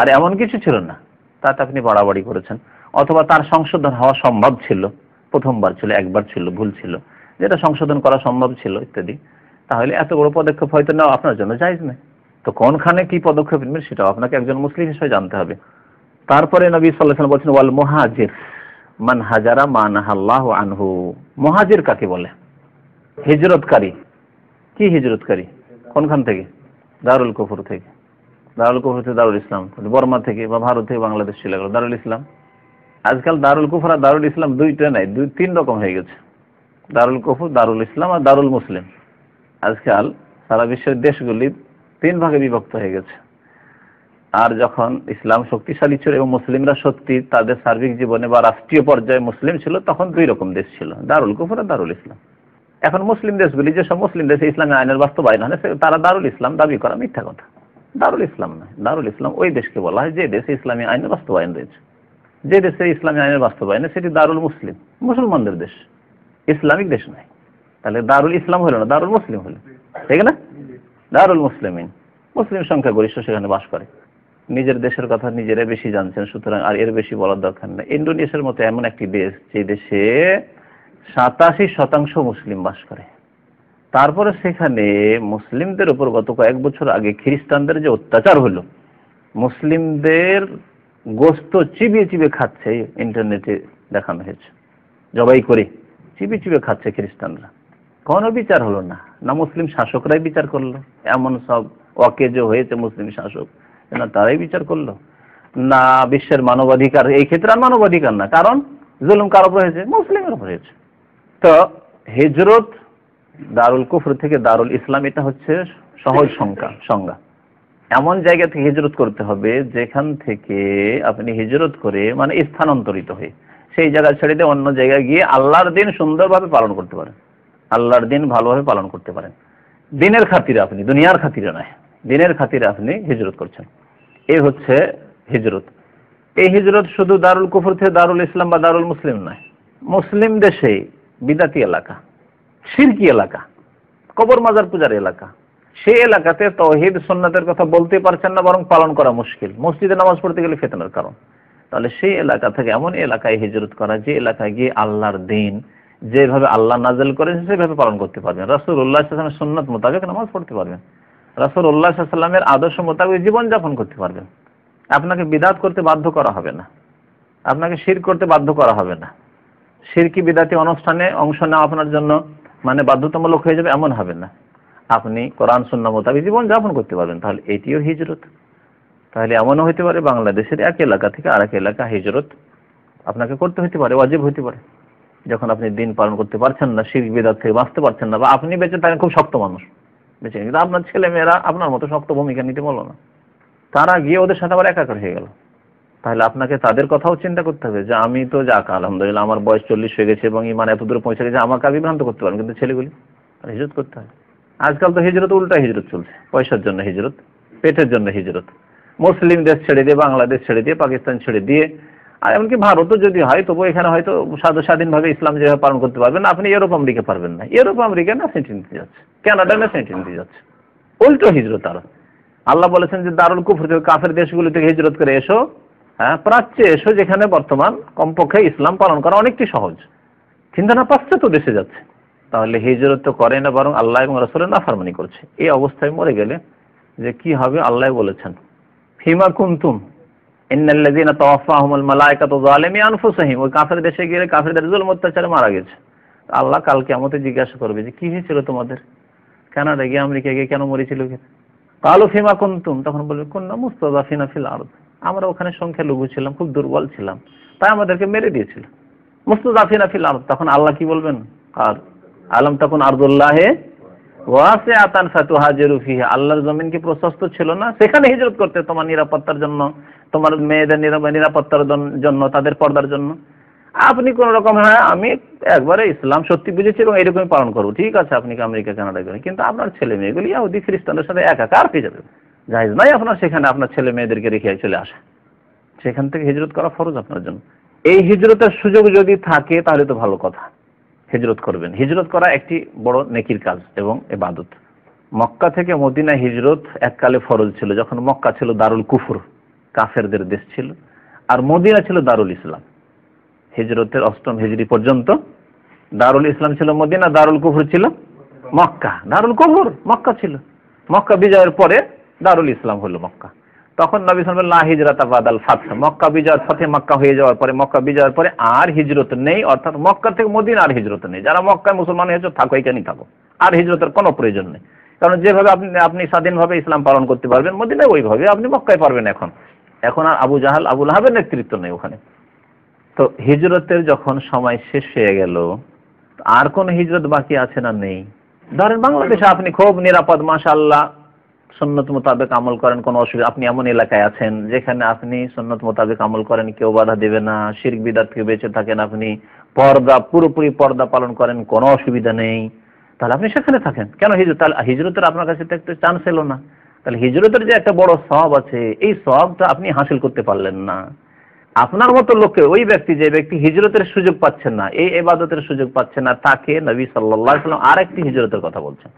আর এমন কিছু ছিল না। তাতে আপনি বাড়াবাড়ি করেছেন। অথবা তার সংশোধন হওয়া সম্ভব ছিল। প্রথমবার ছিল, একবার ছিল, ভুল ছিল। যেটা সংশোধন করা সম্ভব ছিল ইত্যাদি। তাহলে এত বড় পদক্ষেপ হয়তো নেওয়া আপনার জন্য জায়জ নেই তো কোনখানে কি পদক্ষেপ নেবেন সেটাও আপনাকে একজন মুসলিম হিসেবে জানতে হবে। তারপরে নবী সাল্লাল্লাহু আলাইহি বলছেন, ওয়াল মুহাজির, মান হাজারা মানাহাল্লাহু আনহু। মুহাজির কাকে বলে? হিজরতকারী। কি হিজরতকারী? কোনখান থেকে? দারুল কুফর থেকে। দারুল কুফর থেকে দারুল ইসলাম বর্মা থেকে বা ভারত থেকে বাংলাদেশ চলে গেল, দারুল ইসলাম। আজকাল দারুল কুফর আর দারুল ইসলাম দুইটা নাই, দুই, তিন রকম হয়ে গেছে। দারুল কুফর, দারুল ইসলাম আর দারুল মুসলিম। আজকাল সারা বিশ্বের দেশগুলি তিন ভাগে বিভক্ত হয়ে গেছে। আর যখন ইসলাম শক্তিশালী ছিল এবং মুসলিমরা সত্যি তাদের সার্বিক জীবনে বা রাষ্ট্রীয় পর্যায়ে মুসলিম ছিল, তখন দুই রকম দেশ ছিল, দারুল কুফর আর দারুল ইসলাম। এখন মুসলিম দেশগুলি যেসব মুসলিম দেশে ইসলামী আইনের বাস্তবায়ন হয় তারা দারুল ইসলাম দাবি করা মিথ্যা কথা। দারুল ইসলাম নয়, দারুল ইসলাম ওই দেশকে বলা হয় যে দেশে ইসলামী আইনের বাস্তবায়ন রয়েছে। যে দেশে ইসলামী আইনের বাস্তবায়নে সেটি দারুল মুসলিম, মুসলমানদের দেশ, ইসলামিক দেশ নয়। তাহলে দারুল ইসলাম হলো না, দারুল মুসলিম হলো। ঠিক না? দারুল মুসলিমিন। মুসলিম সংখ্যা গরিষ্ঠ সেখানে বাস করে। নিজের দেশের কথা নিজেরা বেশি জানছেন, সুতরাং আর এর বেশি বলার দরকার নেই। ইন্ডোনেশিয়ার মতো এমন একটি দেশ, যে দেশে সাতাশি শতাংশ মুসলিম বাস করে। তারপরে সেখানে মুসলিমদের উপর গত কয়েক বছর আগে খ্রিস্টানদের যে অত্যাচার হলো, মুসলিমদের গোস্ত চিবিয়ে চিবিয়ে খাচ্ছে ইন্টারনেটে দেখানো হয়েছে। জবাই করে চিবিয়ে চিবিয়ে খাচ্ছে খ্রিস্টানরা। কোনো বিচার হলো না না মুসলিম শাসকরাই বিচার করল। এমন সব অকেজো হয়েছে মুসলিম শাসক না তারাই বিচার করল? না, বিশ্বের মানবাধিকার, এই ক্ষেত্রে আর মানবাধিকার না, কারণ জুলুম কার উপর হয়েছে? মুসলিমের উপর হয়েছে। তো হিজরত দারুল কুফর থেকে দারুল ইসলাম, এটা হচ্ছে সহজ সংখ্যা, সংজ্ঞা। এমন জায়গা থেকে হিজরত করতে হবে যেখান থেকে আপনি হিজরত করে মানে স্থানান্তরিত হয়ে, সেই জায়গা ছেড়ে দিয়ে অন্য জায়গায় গিয়ে আল্লাহর দিন সুন্দরভাবে পালন করতে পারেন। আল্লাহর দিন ভালোভাবে পালন করতে পারেন। দিনের খাতিরে আপনি, দুনিয়ার খাতিরে নয়, দিনের খাতিরে আপনি হিজরত করছেন। এই হচ্ছে হিজরত। এই হিজরত শুধু দারুল কুফর থেকে দারুল ইসলাম বা দারুল মুসলিম নয়, মুসলিম দেশে বিদাতি এলাকা, সিরকি এলাকা, কবর মাজার পূজার এলাকা। সেই এলাকাতে তহিদ সন্ন্যতের কথা বলতে পারছেন না, বরং পালন করা মুশকিল। মসজিদে নামাজ পড়তে গেলে ফেতনার কারণ। তাহলে সেই এলাকা থেকে এমন এলাকায় হিজরত করা যে এলাকায় গিয়ে আল্লাহর দিন যেভাবে আল্লাহ নাজেল করেন সেভাবে পালন করতে পারবেন। রাসুল উল্লাহ সাল্লামের সন্ন্যত মোতাবেক নামাজ পড়তে পারবেন। রাসুল উল্লাহ সাল্লামের আদর্শ মোতাবেক জীবনযাপন করতে পারবেন। আপনাকে বিদাত করতে বাধ্য করা হবে না। আপনাকে শির করতে বাধ্য করা হবে না। শিরকি বিদাতি অনুষ্ঠানে অংশ নেওয়া আপনার জন্য মানে বাধ্যতামূলক হয়ে যাবে এমন হবে না। আপনি কোরআন শূন্য মোতাবেক জীবন যাপন করতে পারবেন। তাহলে এটিও হিজরত। তাহলে এমনও হতে পারে বাংলাদেশের এক এলাকা থেকে আরেক এলাকা হিজরত আপনাকে করতে হতে পারে অজীব হতে পারে। যখন আপনি দিন পালন করতে পারছেন না শির বিদাত থেকে বাঁচতে পারছেন না, বা আপনি বেঁচে থাকেন খুব শক্ত মানুষ, বেঁচে কিন্তু আপনার ছেলে মেয়েরা আপনার মতো শক্ত ভূমিকা নিতে বলো না। তারা গিয়ে ওদের সাথে আবার একাকার হয়ে গেল। তাহলে আপনাকে তাদের কথাও চিন্তা করতে হবে যে, আমি তো যাক, আলহামদুলিল্লাহ, আমার বয়স চল্লিশ হয়ে গেছে এবং ইমান এত দূরে পৌঁছে গেছে, আমাকে বিভ্রান্ত করতে পারেন কিন্তু ছেলেগুলি হিজরত করতে হয়। আজকাল তো হিজরত উল্টা হিজরত চলছে। পয়সার জন্য হিজরত, পেটের জন্য হিজরত। মুসলিম দেশ ছেড়ে দিয়ে, বাংলাদেশ ছেড়ে দিয়ে, পাকিস্তান ছেড়ে দিয়ে আর এমনকি ভারতও যদি হয়, তবু এখানে হয়তো স্বাধীনভাবে ইসলাম যেভাবে পালন করতে পারবেন না, আপনি ইউরোপ আমেরিকা পারবেন না। ইউরোপ আমেরিকা না সেন্টি নিতে যাচ্ছে। কানাডা না সেন্টি নিতে যাচ্ছে। উল্টো হিজরত আরও আল্লাহ বলেছেন যে, দারুল কুফর থেকে কাফের দেশগুলি থেকে হিজরত করে এসো। হ্যাঁ প্রাচ্যে এসো যেখানে বর্তমান কমপক্ষে ইসলাম পালন করা অনেকটি সহজ। চিন্তা না পাশ্চাত্য দেশে যাচ্ছে। তাহলে হিজরত তো করে না, বরং আল্লাহ এবং রসুলের নাফারমানি করছে। এই অবস্থায় মরে গেলে যে কি হবে, আল্লাহ বলেছেন। ফিমা কুন্তুম ইন্নাল্লাযীনা তাওয়াফাহুমুল মালায়েকাতু যালিমি ওই দেশে গিয়ে কাফেরদের জুলম অত্যাচারে মারা গেছে। আল্লাহ কাল কিয়ামতে জিজ্ঞাসা করবে যে কি হয়েছিল তোমাদের? কানাডা গিয়ে আমেরিকা গিয়ে কেন মরেছিল কালো ফিমা কুন্তুম? তখন বলবে, কুন্না মুস্তাযাফিনা ফিল আরদ। আমরা ওখানে সংখ্যা লঘু ছিলাম, খুব দুর্বল ছিলাম। তাই আমাদেরকে মেরে দিয়েছিল। মুস্তাযাফিনা ফিল আরদ। তখন আল্লাহ কি বলবেন? আর আলম তখন আরদুল্লাহে ওয়াসিআতান ফাতুহাজিরু আল্লাহর জমিন কি প্রশস্ত ছিল না? সেখানে হিজরত করতে তোমার নিরাপত্তার জন্য তোমার মেয়েদের নিরাপত্তার জন- জন্য, তাদের পর্দার জন্য। আপনি কোন রকম হ্যাঁ আমি একবারে ইসলাম সত্যি বুঝেছি এবং এরকমই পালন করব। ঠিক আছে, আপনি কি আমেরিকা, কানাডা করেন কিন্তু আপনার ছেলে মেয়েগুলি ইহুদি খ্রিস্টানদের সাথে একাকার হয়ে যাবে? জাহেজ নাই আপনার সেখানে, আপনার ছেলে মেয়েদেরকে রেখে চলে আসা। সেখান থেকে হিজরত করা ফরজ আপনার জন্য। এই হিজরতের সুযোগ যদি থাকে, তাহলে তো ভালো কথা। হিজরত করবেন। হিজরত করা একটি বড় নেকির কাজ এবং এবাদত। মক্কা থেকে মদিনা হিজরত এককালে ফরজ ছিল, যখন মক্কা ছিল দারুল কুফর। কাফেরদের দেশ ছিল। আর মদিনা ছিল দারুল ইসলাম। হিজরতের অষ্টম হিজরি পর্যন্ত দারুল ইসলাম ছিল মদিনা, দারুল কুফর ছিল মক্কা। দারুল কুফর মক্কা ছিল। মক্কা বিজয়ের পরে দারুল ইসলাম হলো মক্কা। তখন নবী সাল্লাল্লাহু লা হিজরাতা বাদাল ফাতহ। মক্কা বিজয় ফতে মক্কা হয়ে যাওয়ার পরে, মক্কা বিজয়ের পরে আর হিজরত নেই। অর্থাৎ মক্কা থেকে মদিনা আর হিজরত নেই। যারা মক্কায় মুসলমান হয়েছে, থাকো, এখানেই থাকো। আর হিজরতের কোনো প্রয়োজন নেই। কারণ যেভাবে আপনি আপনি স্বাধীনভাবে ইসলাম পালন করতে পারবেন, মদিনায় ওইভাবে আপনি মক্কায় পারবেন এখন। এখন আর আবু জাহাল, আবুল হাবের নেতৃত্ব নেই ওখানে। তো হিজরতের যখন সময় শেষ হয়ে গেল, আর কোন হিজরত বাকি আছে না নেই? ধরেন বাংলাদেশে আপনি খুব নিরাপদ, মাশাআল্লাহ সন্ন্যত মোতাবেক আমল করেন, কোনো অসুবিধা আপনি এমন এলাকায় আছেন যেখানে আপনি সন্ন্যত মোতাবেক আমল করেন, কেউ বাধা দেবে না, শিরক বিদাত থেকে বেঁচে থাকেন, আপনি পর্দা পুরোপুরি পর্দা পালন করেন, কোনো অসুবিধা নেই। তাহলে আপনি সেখানে থাকেন। কেন হিজরত তাহলে হিজরতের আপনার কাছে তো একটা চান্স এলো না। তাহলে হিজরতের যে একটা বড় সব আছে, এই সবটা আপনি হাসিল করতে পারলেন না। আপনার মতো লোককে ওই ব্যক্তি, যে ব্যক্তি হিজরতের সুযোগ পাচ্ছেন না, এই এবাদতের সুযোগ পাচ্ছে না, তাকে নবী সাল্লাল্লাহু আলাইহি সাল্লাম আরেকটি হিজরতের কথা বলছেন।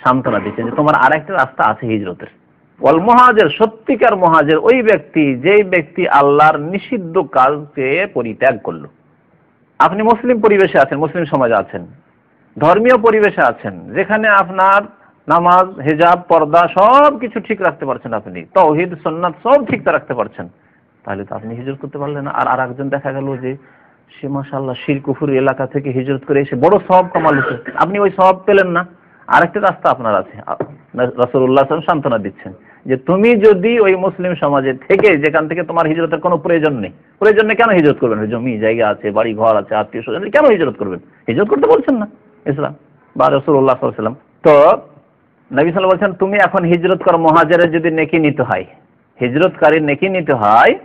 সান্ত্বনা দিচ্ছেন যে তোমার আরেকটা রাস্তা আছে হিজরতের। ওয়াল মহাজের, সত্যিকার মহাজের, ওই ব্যক্তি, যেই ব্যক্তি আল্লাহর নিষিদ্ধ কাজকে পরিত্যাগ করল। আপনি মুসলিম পরিবেশে আছেন, মুসলিম সমাজে আছেন, ধর্মীয় পরিবেশে আছেন, যেখানে আপনার নামাজ, হেজাব, পর্দা সব কিছু ঠিক রাখতে পারছেন আপনি। তৌহিদ সন্ন্যাত সব ঠিক রাখতে পারছেন। তাহলে তো আপনি হিজরত করতে পারলেন না। আর আরেকজন দেখা গেল যে সে মাশাআল্লাহ শিরকুফুর এলাকা থেকে হিজরত করে এসে বড় সব কামাল আপনি ওই সব পেলেন না। আরেকটা রাস্তা আপনার আছে। সাল্লাল্লাহু সান্ত্বনা দিচ্ছেন যে তুমি যদি ওই মুসলিম সমাজে থেকে যেখান থেকে তোমার হিজরতের কোনো প্রয়োজন নেই প্রয়োজন নেই কেন হিজরত করবেন? জমি, জায়গা আছে বাড়ি ঘর আছে, আত্মীয় স্বজন, কেন হিজরত করবেন? হিজরত করতে বলছেন না ইসলাম বা রসুল্লাহ সাল্লাম তো নবী সাল্লাম বলছেন, তুমি এখন হিজরত কর, মহাজের যদি নেকি নিতে হয়। হিজরতকারীর নেকি নিতে হয়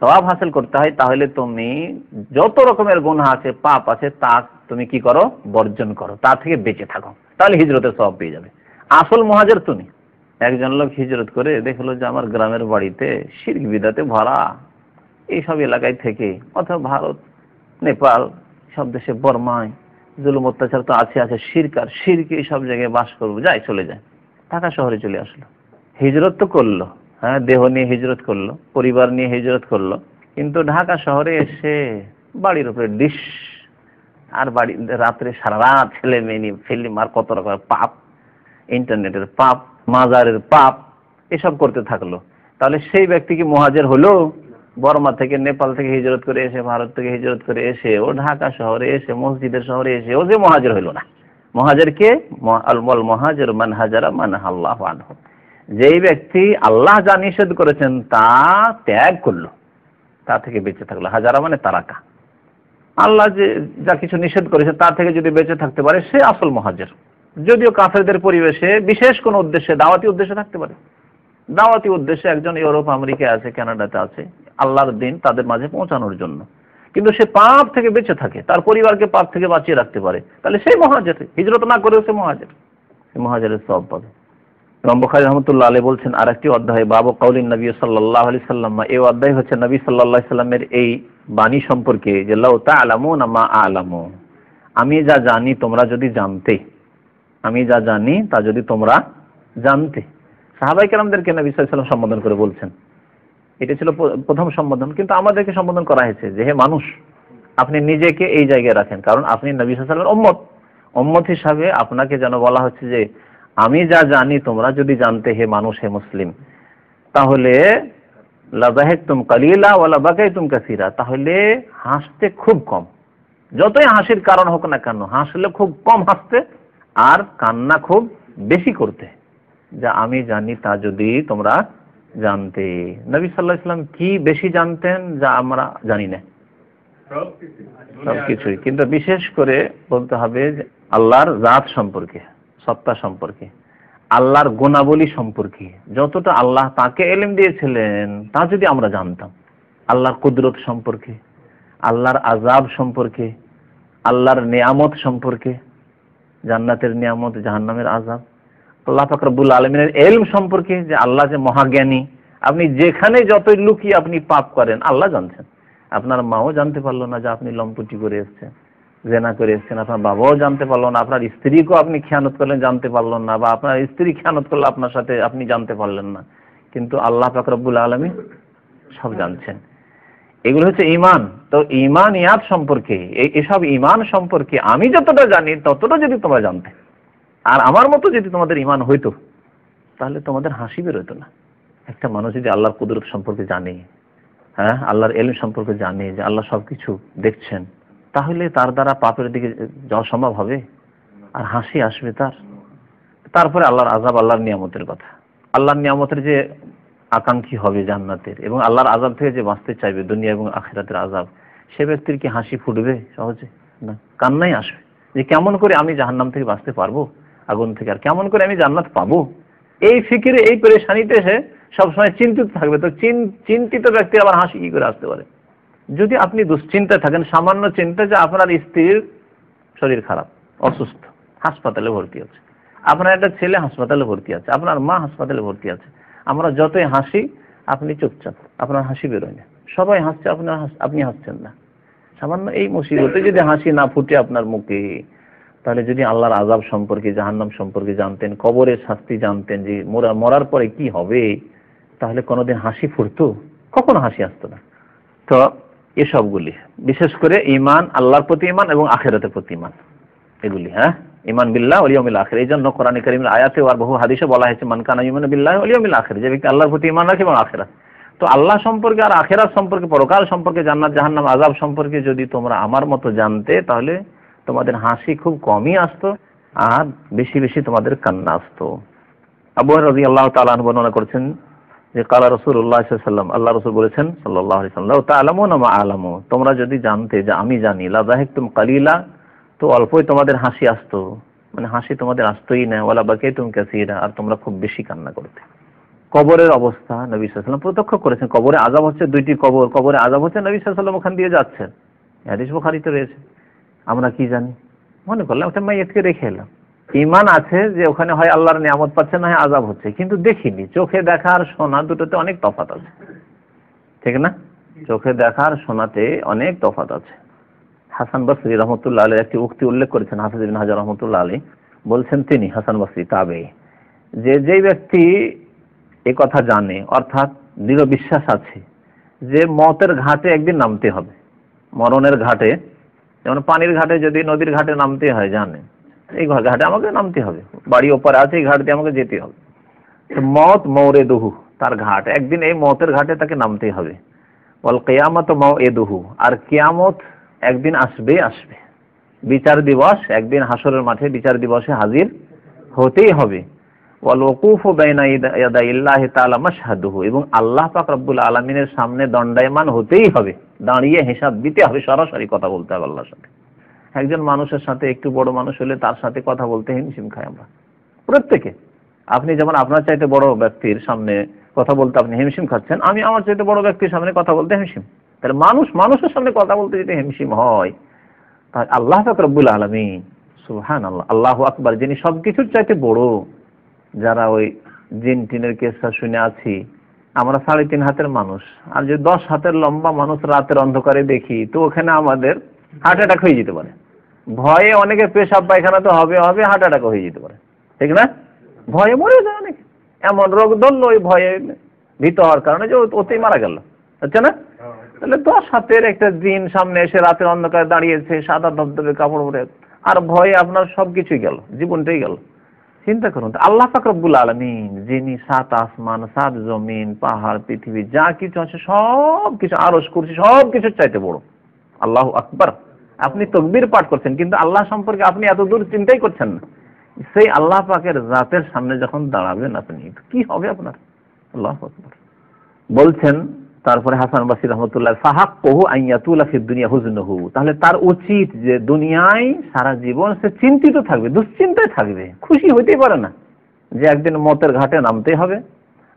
সবাব হাসিল করতে হয়, তাহলে তুমি যত রকমের গুনাহ আছে, পাপ আছে, তা তুমি কি করো? বর্জন করো, তা থেকে বেঁচে থাকো। তাহলে হিজরতের সব পেয়ে যাবে। আসল মহাজের তুমি। একজন লোক হিজরত করে দেখল যে আমার গ্রামের বাড়িতে শির্ক বিদাতে ভরা। এইসব এলাকায় থেকে অথবা ভারত, নেপাল, সব দেশে বর্মায় জুলুম, অত্যাচার তো আছে আছে শিরকার শিরকে এইসব জায়গায় বাস করব। যাই, চলে যায়। ঢাকা শহরে চলে আসলো। হিজরত তো করল হ্যাঁ দেহ নিয়ে হিজরত করল, পরিবার নিয়ে হিজরত করল, কিন্তু ঢাকা শহরে এসে বাড়ির উপরে ডিশ, আর বাড়ি, রাত্রে সারা রাত ছেলে মেয়ে নিয়ে ফিল্ম আর কত রকমের পাপ, ইন্টারনেটের পাপ, মাজারের পাপ, এসব করতে থাকল। তাহলে সেই ব্যক্তি কি মহাজের হলো? বর্মা থেকে নেপাল থেকে হিজরত করে এসে, ভারত থেকে হিজরত করে এসে, ও ঢাকা শহরে এসে, মসজিদের শহরে এসে, ও যে মহাজের হইল না। মহাজের কে? আলমল মহাজের মান হাজারা মান আল্লাহ আনহু। যেই ব্যক্তি আল্লাহ যা নিষেধ করেছেন, তা ত্যাগ করল, তা থেকে বেঁচে থাকল। হাজারা মানে তারাকা। আল্লাহ যে যা কিছু নিষেধ করেছে, তা থেকে যদি বেঁচে থাকতে পারে, সে আসল মহাজের। যদিও কাফেরদের পরিবেশে বিশেষ কোনো উদ্দেশ্যে, দাওয়াতি উদ্দেশ্যে থাকতে পারে। দাওয়াতি উদ্দেশ্যে একজন ইউরোপ, আমেরিকায় আছে, কানাডাতে আছে। আল্লাহর দিন তাদের মাঝে পৌঁছানোর জন্য। কিন্তু সে পাপ থেকে বেঁচে থাকে, তার পরিবারকে পাপ থেকে বাঁচিয়ে রাখতে পারে। তাহলে সেই মহাজের হিজরত না করেও সে মহাজের সে মহাজের সব পাবে। ইমাম বুখারী রহমতুল্লাহ আলী বলছেন আর একটি অধ্যায়, বাবু কাউলিন নবী সাল্লাহ আলি সাল্লাম, এই অধ্যায় হচ্ছে নবী সাল্লাহ সাল্লামের এই বাণী সম্পর্কে যে, লাউ তা আলামু না মা আলামু আমি যা জানি তোমরা যদি জানতে। আমি যা জানি তা যদি তোমরা জানতে। সাহাবাই কেরামদেরকে নবী সাল্লাম সম্বোধন করে বলছেন এটা ছিল প্রথম সম্বোধন, কিন্তু আমাদেরকে সম্বোধন করা হয়েছে যে, হে মানুষ, আপনি নিজেকে এই জায়গায় রাখেন। কারণ আপনি নবী সাল্লামের ওম্মত ওম্মত হিসাবে আপনাকে যেন বলা হচ্ছে যে, আমি যা জানি, তোমরা যদি জানতে, হে মানুষ, হে মুসলিম, তাহলে লাজাহেতুম কালিলা ওয়ালা বাকাইতুম কাসিরা। তাহলে হাসতে খুব কম। যতই হাসির কারণ হোক না কেন, হাসলে খুব কম হাসতে, আর কান্না খুব বেশি করতে। যা, আমি জানি তা যদি তোমরা জানতে। নবী সাল্লাহ ইসলাম কি বেশি জানতেন যা আমরা জানি না? সবকিছুই। কিন্তু বিশেষ করে বলতে হবে যে আল্লাহর জাত সম্পর্কে সত্তা সম্পর্কে আল্লাহর গুণাবলী সম্পর্কে। যতটা আল্লাহ তাকে এলেম দিয়েছিলেন তা যদি আমরা জানতাম। আল্লাহর কুদরত সম্পর্কে আল্লাহর আজাব সম্পর্কে আল্লাহর নিয়ামত সম্পর্কে জান্নাতের নিয়ামত জাহান্নামের আজাব আল্লাহ ফাকরাবুল আলমিনের এলম সম্পর্কে যে আল্লাহ যে মহাজ্ঞানী, আপনি যেখানে যতই লুকিয়ে আপনি পাপ করেন, আল্লাহ জানছেন। আপনার মাও জানতে পারল না যে আপনি লম্পুটি করে এসছেন, জেনা করে এসছেন, আপনার বাবাও জানতে পারল না, আপনার স্ত্রীকেও আপনি খেয়ানত করলেন, জানতে পারলেন না, বা আপনার স্ত্রী খেয়ানত করলে, আপনার সাথে আপনি জানতে পারলেন না। কিন্তু আল্লাহ ফাকরাবুল আলমী সব জানছেন। এগুলো হচ্ছে ইমান তো ইমান ইয়াদ সম্পর্কে এসব ইমান সম্পর্কে আমি যতটা জানি, ততটা যদি তোমরা জানতে। আর আমার মতো যদি তোমাদের ইমান হইতো, তাহলে তোমাদের হাসি বেরোতো না। একটা মানুষ যদি আল্লাহর কুদরত সম্পর্কে জানে হ্যাঁ আল্লাহর এলম সম্পর্কে জানে, যে আল্লাহ সব কিছু দেখছেন, তাহলে তার দ্বারা পাপের দিকে যাওয়া সম্ভব হবে? আর হাসি আসবে তার। তারপরে আল্লাহর আজাব আল্লাহর নিয়ামতের কথা। আল্লাহর নিয়ামতের যে আকাঙ্ক্ষী হবে জান্নাতের, এবং আল্লাহর আজাব থেকে যে বাঁচতে চাইবে দুনিয়া এবং আখেরাতের আজাব সে ব্যক্তির কি হাসি ফুটবে সহজে? না। কান্নাই আসবে। যে কেমন করে আমি জাহান্নাম থেকে বাঁচতে পারব? আগুন থেকে। আর কেমন করে আমি জান্নাত পাবো? এই ফিকিরে, এই পরেশানিতে সে সবসময় চিন্তিত থাকবে। তো চিন্তিত ব্যক্তি আবার হাসি কি করে আসতে পারে? যদি আপনি দুশ্চিন্তায় থাকেন, সামান্য চিন্তা যে আপনার স্ত্রীর শরীর খারাপ, অসুস্থ, হাসপাতালে ভর্তি আছে আপনার একটা ছেলে হাসপাতালে ভর্তি আছে, আপনার মা হাসপাতালে ভর্তি আছে। আমরা যতই হাসি, আপনি চুপচাপ, আপনার হাসি বেরোয় না। সবাই হাসছে, আপনার আপনি হাসছেন না। সামান্য এই মুসিবতে যদি হাসি না ফুটে আপনার মুখে তাহলে যদি আল্লাহর আজাব সম্পর্কে, জাহান্নাম সম্পর্কে জানতেন, কবরের শাস্তি জানতেন যে মরার পরে কি হবে, তাহলে কোনোদিন হাসি ফুটতো? কখনো হাসি আসতো না। তো এসবগুলি, বিশেষ করে ইমান আল্লাহর প্রতি ইমান এবং আখেরাতের প্রতি ইমান এগুলি হ্যাঁ? ইমান বিল্লাহ অলিয়মিল আখের। এই জন্য কোরআন করিমের আয়াতে আর বহু হাদিসে বলা হয়েছে মানকানা ইমান বিল্লাহ অলিয়মিল আখের যে ব্যক্তি আল্লাহর প্রতি ইমান রাখে এবং আখেরা তো আল্লাহ সম্পর্কে আর আখেরাত সম্পর্কে, পরকাল সম্পর্কে, জান্নাত, জাহান্নাম আজাব সম্পর্কে যদি তোমরা আমার মতো জানতে, তাহলে তোমাদের হাসি খুব কমই আসতো, আর বেশি বেশি তোমাদের কান্না আসতো। আবু রাজি আল্লাহ তাআলা বর্ণনা করেছেন যে, কালা রসুল্লাহ সাল্লাম আল্লাহ রসুল বলেছেন সাল্লাহ সাল্লাহ তা আলামো না মা আলামো, তোমরা যদি জানতে যে আমি জানি লাজাহেক তুম কালিলা, তো অল্পই তোমাদের হাসি আসতো। মানে হাসি তোমাদের আসতোই না ওলা বাকে তুমি কাসিরা, আর তোমরা খুব বেশি কান্না করতে। কবরের অবস্থা নবী সাল্লাম প্রত্যক্ষ করেছেন। কবরে আজাব হচ্ছে, দুইটি কবর, কবরে আজাব হচ্ছে, নবী সাল্লাম ওখান দিয়ে যাচ্ছেন। হাদিস রয়েছে। আমরা কি জানি? মনে করলাম ওটা মাইয়াতকে রেখে এলাম। ইমান আছে যে ওখানে হয় আল্লাহর নিয়ামত পাচ্ছে, না হয় আজাব হচ্ছে, কিন্তু দেখিনি। চোখে দেখার শোনা দুটোতে অনেক তফাত আছে। ঠিক না? চোখে দেখার শোনাতে অনেক তফাত আছে। হাসান বসরি রহমতুল্লাহ আলী একটি উক্তি উল্লেখ করেছেন হাসান বিন হাজার রহমতুল্লাহ আলী। বলছেন তিনি, হাসান বসরি, তাবে, যে যেই ব্যক্তি এ কথা জানে, অর্থাৎ দৃঢ় বিশ্বাস আছে, যে মতের ঘাটে একদিন নামতে হবে। মরণের ঘাটে যেমন পানির ঘাটে যদি নদীর ঘাটে নামতে হয়, জানে? এই ঘাটে আমাকে নামতে হবে। বাড়ি ওপারে আছে, এই ঘাট দিয়ে আমাকে যেতে হবে। মত মৌরে দুহু, তার ঘাট। একদিন এই মতের ঘাটে তাকে নামতে হবে। বল, কেয়ামত মৌ এ দুহু। আর কেয়ামত একদিন আসবে আসবে। বিচার দিবস, একদিন হাসরের মাঠে বিচার দিবসে হাজির হতেই হবে। ওয়াল ওকুফ বাইনা ইয়াদাইল্লাহ তাআলা মাশহাদুহু। এবং আল্লাহ পাক রব্বুল আলামিনের সামনে দণ্ডায়মান হতেই হবে। দাঁড়িয়ে হিসাব দিতে হবে, সরাসরি কথা বলতে হবে আল্লাহর সাথে। একজন মানুষের সাথে একটু বড় মানুষ হলে তার সাথে কথা বলতে হিমশিম খাই আমরা। প্রত্যেকে। আপনি যেমন আপনার চাইতে বড় ব্যক্তির সামনে কথা বলতে আপনি হিমশিম খাচ্ছেন, আমি আমার চাইতে বড় ব্যক্তির সামনে কথা বলতে হিমশিম। তাহলে মানুষ, মানুষের সামনে কথা বলতে যদি হিমশিম হয়, তাহলে আল্লাহ রব্বুল আলমী সুহান আল্লাহ আল্লাহ আকবার, যিনি সবকিছুর চাইতে বড়, যারা ওই জিন টিনের কেসটা শুনে আছি আমরা সাড়ে তিন হাতের মানুষ। আর যে দশ হাতের লম্বা মানুষ রাতের অন্ধকারে দেখি, তো ওখানে আমাদের হার্ট অ্যাটাক হয়ে যেতে পারে। ভয়ে অনেকে পেশাব পায়খানা তো হবে হবে হার্ট অ্যাটাক হয়ে যেতে পারে। ঠিক না? ভয়ে মরে যায় অনেকে। এমন রোগ ধরল, ওই ভয়ে ভীত হওয়ার কারণে যে ওতেই মারা গেল। হচ্ছে না? তাহলে দশ হাতের একটা দিন সামনে এসে রাতের অন্ধকারে দাঁড়িয়েছে, সাদা ধবধবে কাপড় পরে। আর ভয়ে আপনার সবকিছুই গেল, জীবনটাই গেল। চিন্তা করুন আল্লাহ ফাকরবুল আলমিন যিনি সাত আসমান, সাত জমিন, পাহাড়, পৃথিবী, যা কিছু আছে সব কিছু আরস করছি সব কিছুর চাইতে বড়। আল্লাহ আকবার। আপনি তকবির পাঠ করছেন, কিন্তু আল্লাহ সম্পর্কে আপনি এত দূর চিন্তাই করছেন না। সেই আল্লাহ পাকের জাতের সামনে যখন দাঁড়াবেন আপনি, কি হবে আপনার? আল্লাহ আকবার। বলছেন তারপরে হাসান বাসির রহমতুল্লাহ সাহাক কহু আইয়াতুল ফিদ দুনিয়া হুজনহু। তাহলে তার উচিত যে দুনিয়ায় সারা জীবন সে চিন্তিত থাকবে, দুশ্চিন্তায় থাকবে, খুশি হইতেই পারে না। যে একদিন মতের ঘাটে নামতে হবে,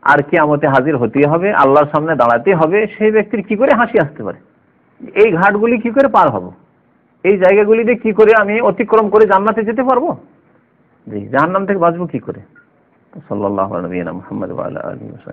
আর কিয়ামতে হাজির হতে হবে, আল্লাহর সামনে দাঁড়াতে হবে, সেই ব্যক্তির কি করে হাসি আসতে পারে? এই ঘাটগুলি কি করে পার হব? এই জায়গাগুলি দিয়ে কি করে আমি অতিক্রম করে জান্নাতে যেতে পারব? জি, জাহান্নাম থেকে বাঁচবো কি করে? সাল্লাল্লাহু আলাইহি ওয়া মুহাম্মদ ওয়া আলা আলিহি ওয়া